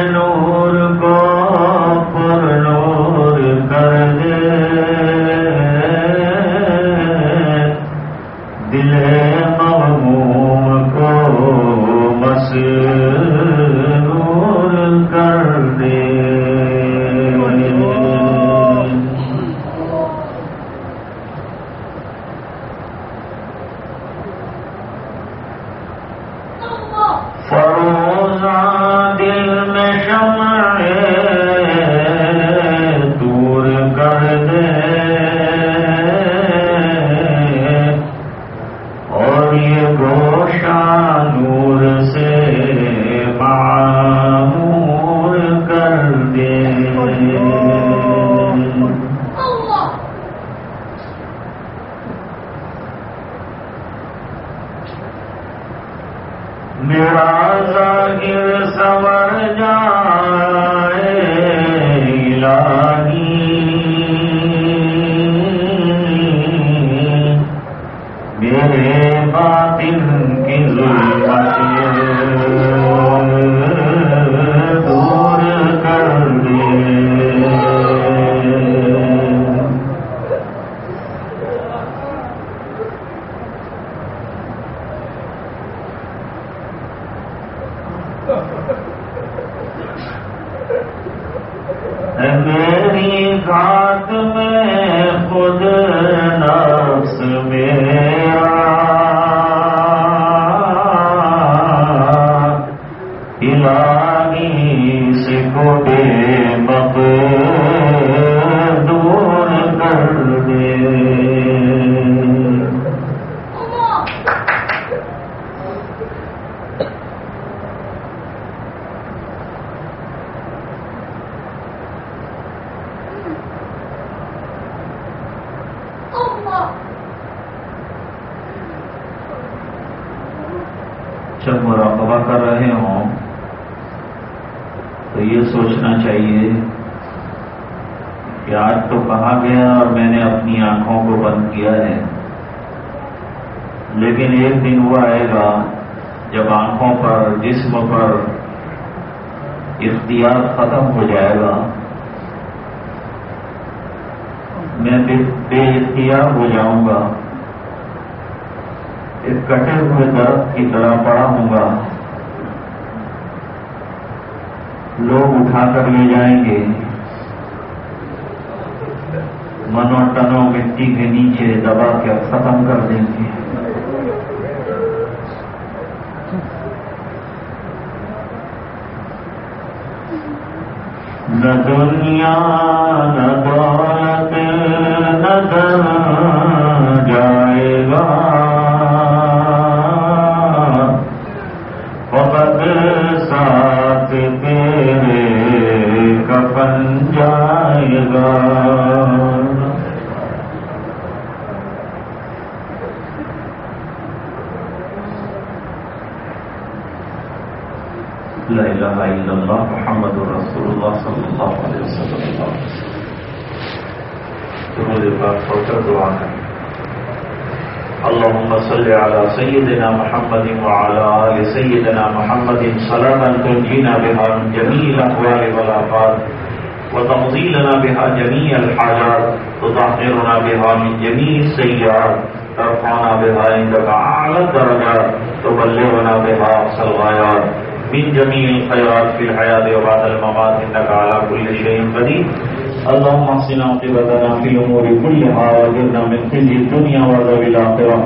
گیا اور میں نے اپنی آنکھوں کو بند کیا ہے۔ لیکن ایک دن وہ آئے گا جب آنکھوں پر، جسم پر اختیار ختم ہو جائے گا۔ میں بے اختیار ہو جاؤں گا۔ ایک کٹے ہوئے درخت کی طرح پڑا ہوں گا۔ لوگ اٹھا کر لے جائیں گے۔ منو ٹنوں مٹی کے نیچے دبا کے ختم کر دیں گے۔ نہ دنیا، نہ دولت، نہ جائے گا۔ محمد رسول اللہ صلی اللہ علیہ وسلم. دعا کریں اللهم صل على سيدنا محمد وعلى آل سيدنا محمد صلاة تنجينا بها من جميع الأحوال والآفات وتقضي لنا بها جميع الحاجات تطهرنا بها من جميع السيئات، ترفعنا بها عندك أعلى الدرجات، تبلغنا بها أقصى من جميع الخيرات في الحياة وبعد الممات، إنك على كل شيء قدير. اللهم احسن عاقبتنا في الأمور كلها واجرنا من خزي الدنيا وعذاب الآخرة.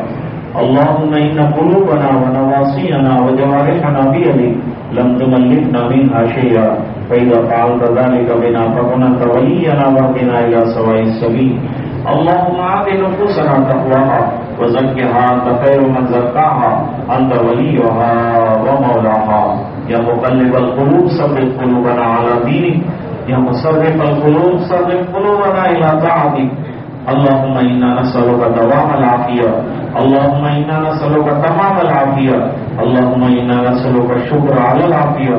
اللهم إن قلوبنا ونواصينا وجوارحنا بيدك لم تملكنا منها شيئا. فإذا فعلت ذلك بنا فكن أنت ولينا واهدنا إلى سواء السبيل. اللهم آت نفوسنا تقواها وزكها، أنت خير من زكاها، أنت وليها ومولاها. يا مقلب القلوب ثبت قلوبنا على دينك يا مصرف القلوب صرف قلوبنا إلى طاعتك اللهم إنا نسألك دوام العافية اللهم إنا نسألك تمام العافية اللهم إنا نسألك الشكر على العافية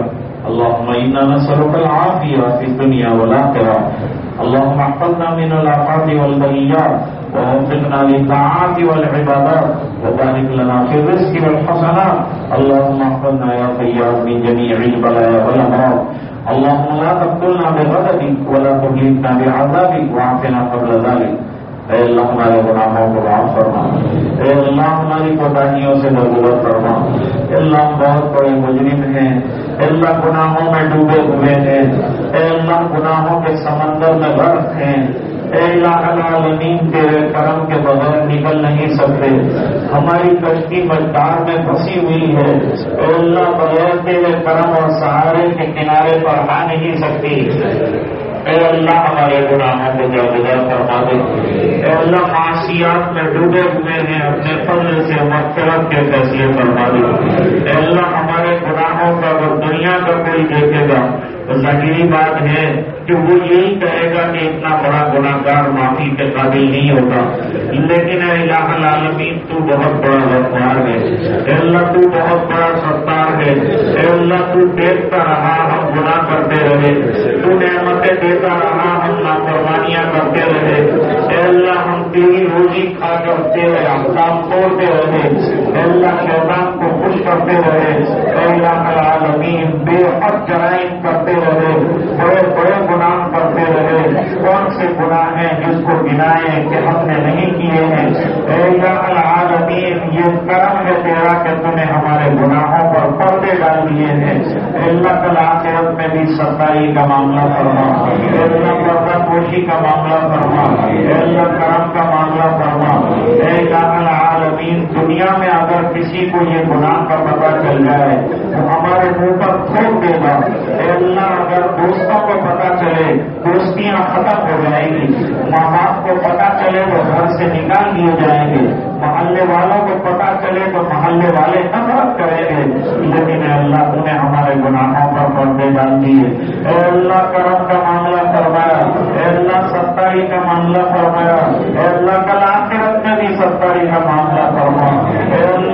اللهم إنا نسألك العافية في الدنيا والآخرة اللهم احفظنا من الآفات والبليات ووفقنا للطاعات والعبادات وبارك لنا في الرزق والحسنات اللهم احفظنا يا خيار من جميع البلايا والأمراض اللهم لا تقتلنا بغضبك ولا تهلكنا بعذابك وعافنا قبل ذلك اے اللہ ہمارے گناہوں کو معاف فرما۔ اے اللہ ہماری کوٹاہیوں سے درگزر فرما۔ اے اللہ بہت بڑے مجرم ہیں۔ اے اللہ گناہوں میں ڈوبے ہوئے ہیں۔ اے اللہ گناہوں کے سمندر میں غرق ہیں۔ اے اللہ العالمین تیرے کرم کے بغیر نکل نہیں سکتے۔ ہماری کشتی مجدار میں پھنسی ہوئی ہے۔ اے اللہ، بغیر تیرے کرم اور سہارے کے کنارے پر آ نہیں سکتی۔ اے اللہ، ہمارے گناہوں کو جاگزار فرما دے۔ اے اللہ، معاشیات میں ڈوبے ہوئے ہیں، اپنے فضل سے مقصد کے فیصلے فرما دے۔ اے اللہ، ہمارے گناہوں کا اگر دنیا کا کوئی دیکھے گا تو ظاہری بات ہے کہ وہ یہی کہے گا کہ اتنا بڑا گناہ گار معافی کے قابل نہیں ہوگا لیکن اے الہ العالمین، تو بہت بڑا وقار ہے۔ اے اللہ، تو بہت بڑا ستار ہے۔ اے اللہ، تو دیکھتا رہا، ہم گناہ کرتے رہے۔ تو نعمتیں دیتا رہا، ہم لاپروانیاں کرتے رہے۔ اے اللہ، ہم تیری روزی کھا کرتے رہے ہم کام توڑتے رہے اللہ شیطان کو خوش کرتے رہے اے الہ العالمین بے حد جرائم کرتے رہے بڑے بڑے گناہ کرتے رہے کون سے گناہ ہیں جس کو گنائے کہ ہم نے نہیں کیے ہیں؟ العالمین، یہ کرم ہے تیرا کہ تم نے ہمارے گناہوں پر پردے ڈال دیے ہیں۔ اللہ کل آخرت میں بھی ستائی کا معاملہ فرما۔ اللہ پردہ پوشی کا معاملہ فرما۔ اللہ، کرم کا معاملہ فرما۔ العالمین، دنیا میں اگر کسی کو یہ گناہ کا پتہ چل جائے، تو ہمارے منہ پر تھوک دے گا۔ اللہ، اگر دوستوں کو پتہ چلے، دوستیاں ختم ہو جائیں گی۔ ماں باپ کو پتہ چلے، تو گھر سے نکال دیے جائیں گے۔ محلے والوں کو پتا چلے تو محلے والے نفرت کریں گے لیکن اللہ نے ہمارے گناہوں پر پردے ڈال دیے۔ اے اللہ کرم کا معاملہ فرمایا، اے اللہ ستاری کا معاملہ فرمایا، اے اللہ کل آخرت میں بھی ستاری کا معاملہ فرمایا اے اللہ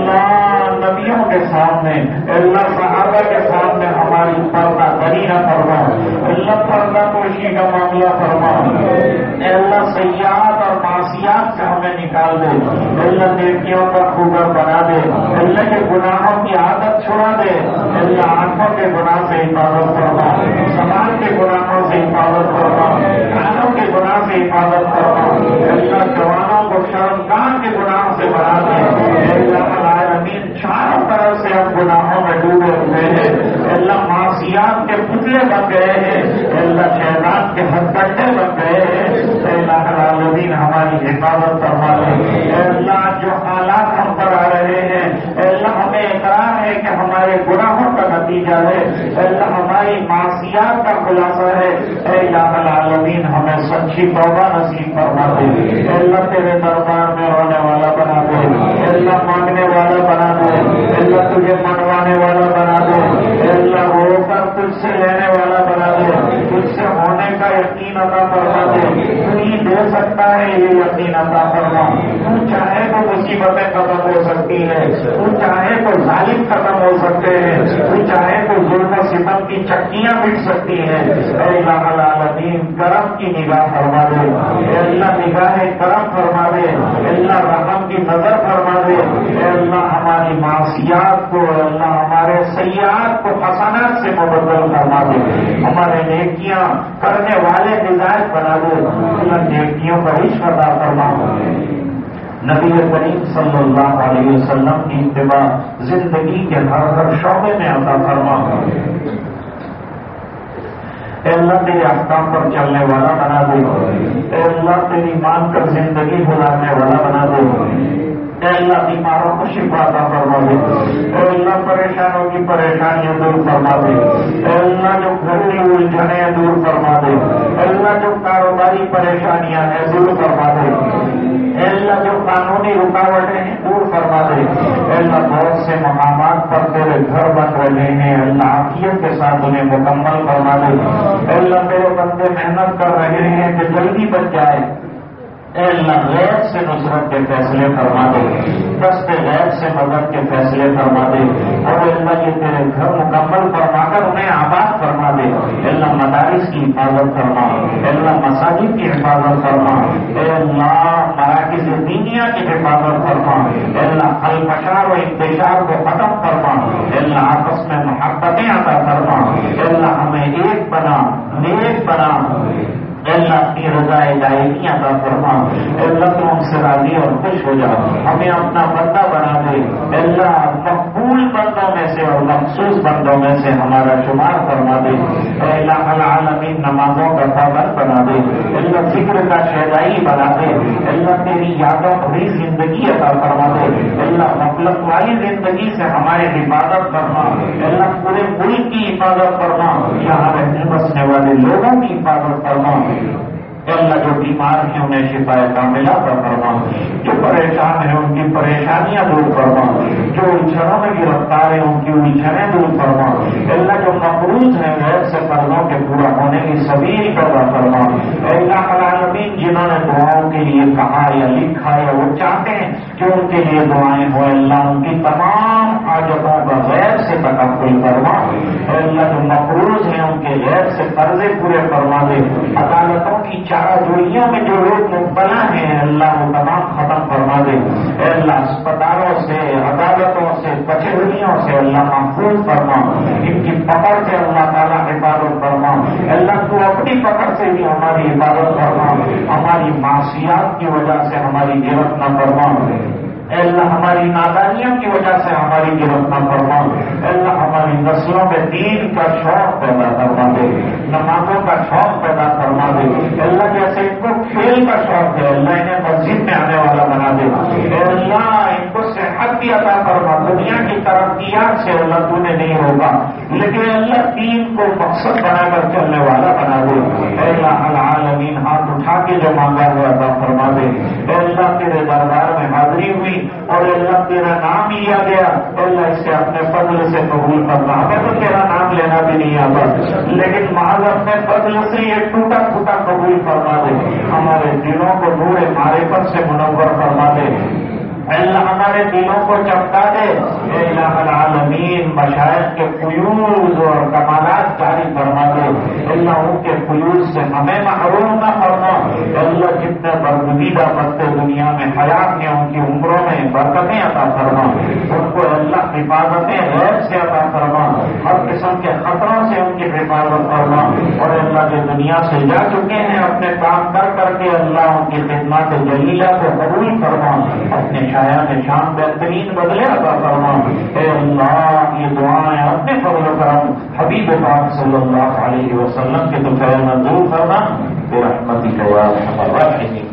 کے سامنے اللہ صحابہ کے سامنے ہماری پردہ کری نہ فرما اللہ پردہ پوشی کا معاملہ فرما اللہ، سیاحت اور معاشیات سے ہمیں نکال دے۔ اللہ نیکیوں کا خوبر بنا دے۔ اللہ کے گناہوں کی عادت چھوڑا دے۔ اللہ آنکھوں کے گناہ سے حفاظت کرنا سماج کے گناہوں سے حفاظت کرنا کھانوں کے گناہ سے حفاظت کرنا اللہ جوانوں کو شرم کے گناہوں سے بنا دے۔ اللہ چاروں طرح سے ہم گناہوں میں ڈوبے ہوئے ہیں۔ اللہ معاشیات کے پتلے بن گئے ہیں۔ اللہ شہزاد کے ہر کٹے بن گئے ہیں۔ اللہ العالمین، ہماری حفاظت کروا دے۔ اللہ، جو حالات ہم پر آ رہے ہیں اللہ، ہمیں اقرار ہے کہ ہمارے گناہوں کا نتیجہ ہے۔ اللہ ہماری معاشیات کا خلاصہ ہے۔ اللہ العالمین، ہمیں سچی توبہ نصیب فرما دے۔ اللہ، تیرے دربار میں رونے والا بنا دے۔ اللہ، مانگنے والا بنا دے۔ اللہ، تجھے منوانے والا بنا دے۔ اللہ رو کر تجھ سے لینے والا بنا دے۔ تجھ سے ہونے کا یقین عطا فرما دے۔ تو ہی دے سکتا ہے، یہ یقین عطا فرما۔ مصیبتیں ختم ہو سکتی ہیں۔ تو چاہے تو ظالم ختم ہو سکتے ہیں۔ تو چاہے تو ظلم و ستم کی چکیاں مٹ سکتی ہیں۔ اے اللہ العالمین، کرم کی نگاہ فرما دے۔ اے اللہ نگاہ کرم فرما دے۔ اے اللہ رحم کی نظر فرما دے۔ اے اللہ ہماری معاشیات کو اللہ ہمارے سیاحت کو حسنات سے مبدل فرما دے۔ ہمارے نیکیاں کرنے والے مزاج بنا دے۔ اللہ نیکیوں کا عشق عطا فرما۔ نبی کریم صلی اللہ علیہ وسلم کی اتباع زندگی کے ہر ہر شعبے میں عطا فرما اے اللہ تیرے احکام پر چلنے والا بنا دے۔ اے اللہ تیری مان کر زندگی گزارنے والا بنا دے۔ اے اللہ بیماروں کو شفا عطا فرما دے۔ اے اللہ پریشانوں کی پریشانیاں دور فرما دے۔ اے اللہ جو گھر الجھنے دور فرما دے۔ اے اللہ جو کاروباری پریشانیاں ہیں دور فرما دے۔ اللہ جو قانونی رکاوٹیں ہیں، دور فرما دے۔ اللہ، بہت سے مقامات پر تیرے گھر بن رہے ہیں۔ اللہ، عافیت کے ساتھ انہیں مکمل فرما دے۔ اللہ، تیرے بندے محنت کر رہے ہیں کہ جلدی بن جائے۔ اے اللہ غیر سے نصرت کے فیصلے فرما دے۔ دست غیر سے مدد کے فیصلے فرما دے۔ اور اللہ یہ تیرے گھر مکمل فرما کر انہیں آباد فرما دے۔ اللہ مدارس کی حفاظت فرما۔ اللہ مساجد کی حفاظت فرما۔ اے اللہ، مراکز دینیا کی حفاظت فرما۔ اللہ الفشار و انتشار کو ختم فرما۔ اللہ آپس میں محبتیں عطا فرما۔ اللہ ہمیں ایک بنا، نیک بنا۔ اللہ اپنی رضا دائمی عطا فرما اللہ تو ہم سے راضی اور خوش ہو جاؤ۔ ہمیں اپنا بندہ بنا دے۔ اللہ مقبول بندوں میں سے اور مخصوص بندوں میں سے ہمارا شمار فرما دے۔ اللہ العالمین، نمازوں کا پابند بنا دے۔ اللہ فکر کا شہدائی بنا دے۔ اللہ تیری یادوں بھری زندگی عطا فرما دے۔ اللہ مطلب والی زندگی سے ہماری حفاظت فرما۔ اللہ پورے ملک کی حفاظت فرما۔ یہاں رہنے بسنے والے لوگوں کی حفاظت فرما۔ اللہ جو بیمار ہیں انہیں شفا کا فرما جو پریشان ہیں ان کی پریشانیاں دور فرما جو الجھنوں میں گرفتار ہیں ان کی الجھنیں دور فرما اللہ جو مقروض ہیں غیر سے قرضوں کے پورا ہونے کی سبھی پیدا فرما اللہ العالمین جنہوں نے دعاؤں کے لیے کہا یا لکھا یا وہ چاہتے ہیں کہ ان کے لیے دعائیں ہو، اللہ ان کی تمام حاجتوں کا غیر سے تقبل فرما۔ اللہ، جو مقروض ہیں ان کے غیر سے قرضے پورے فرما دے۔ عدالتوں کی چارہ جوڑیوں میں جو لوگ مبتلا ہیں، اللہ وہ تمام ختم فرما دے۔ اے اللہ، اسپتالوں سے، عدالتوں سے، کچہریوں سے اللہ محفوظ فرما۔ ان کی پکڑ سے اللہ تعالیٰ حفاظت فرما۔ اللہ، تو اپنی پکڑ سے بھی ہماری حفاظت فرما۔ ہماری معاشیات کی وجہ سے ہماری گرفت نہ فرما۔ اے اللہ ہماری نادانیوں کی وجہ سے ہماری قیمت نہ فرما اے اللہ ہماری نسلوں میں دین کا شوق پیدا کروا دے۔ نمازوں کا شوق پیدا کروا دے۔ اے اللہ جیسے ان کو کھیل کا شوق ہے، اللہ انہیں مسجد میں آنے والا بنا دے۔ اے اللہ ان عطا فرما دنیا کی ترقیات سے اللہ تو نے نہیں ہوگا، لیکن اللہ دین کو مقصد بنا کر چلنے والا بنا دے۔ اللہ العالمین، ہاتھ اٹھا کے جو مانگا ہے عطا فرما دے۔ اے اللہ تیرے دربار میں حاضری ہوئی اور اللہ تیرا نام لیا گیا۔ اللہ، اسے اپنے فضل سے قبول کرنا۔ ہمیں تو تیرا نام لینا بھی نہیں آتا، لیکن محض اپنے فضل سے یہ ٹوٹا پھوٹا قبول فرما دے۔ ہمارے دلوں کو دور مارے پر سے منور فرما دے۔ اللہ ہمارے دلوں کو چپکا دے۔ اللہ العالمین مشاعر کے فیوز اور کمالات جاری فرما دے۔ اللہ ان کے فیوز سے ہمیں محروم نہ فرما۔ اللہ جتنے برگزیدہ بستے دنیا میں حیات ہیں، ان کی عمروں میں برکتیں عطا فرما۔ ان کو اللہ حفاظتیں غیر سے عطا فرما۔ ہر قسم کے خطروں سے ان کی حفاظت فرما۔ اور اللہ جو دنیا سے جا چکے ہیں، اپنے کام کر کر کے اللہ ان کی خدمات جلیلہ کو قبول فرما۔ اپنے شاید شام بہترین بدلے عطا فرما اے اللہ، یہ دعائیں اپنے فضل کرم حبیب پاک صلی اللہ علیہ وسلم کے تو خیر منظور کرنا بے رحمتی کا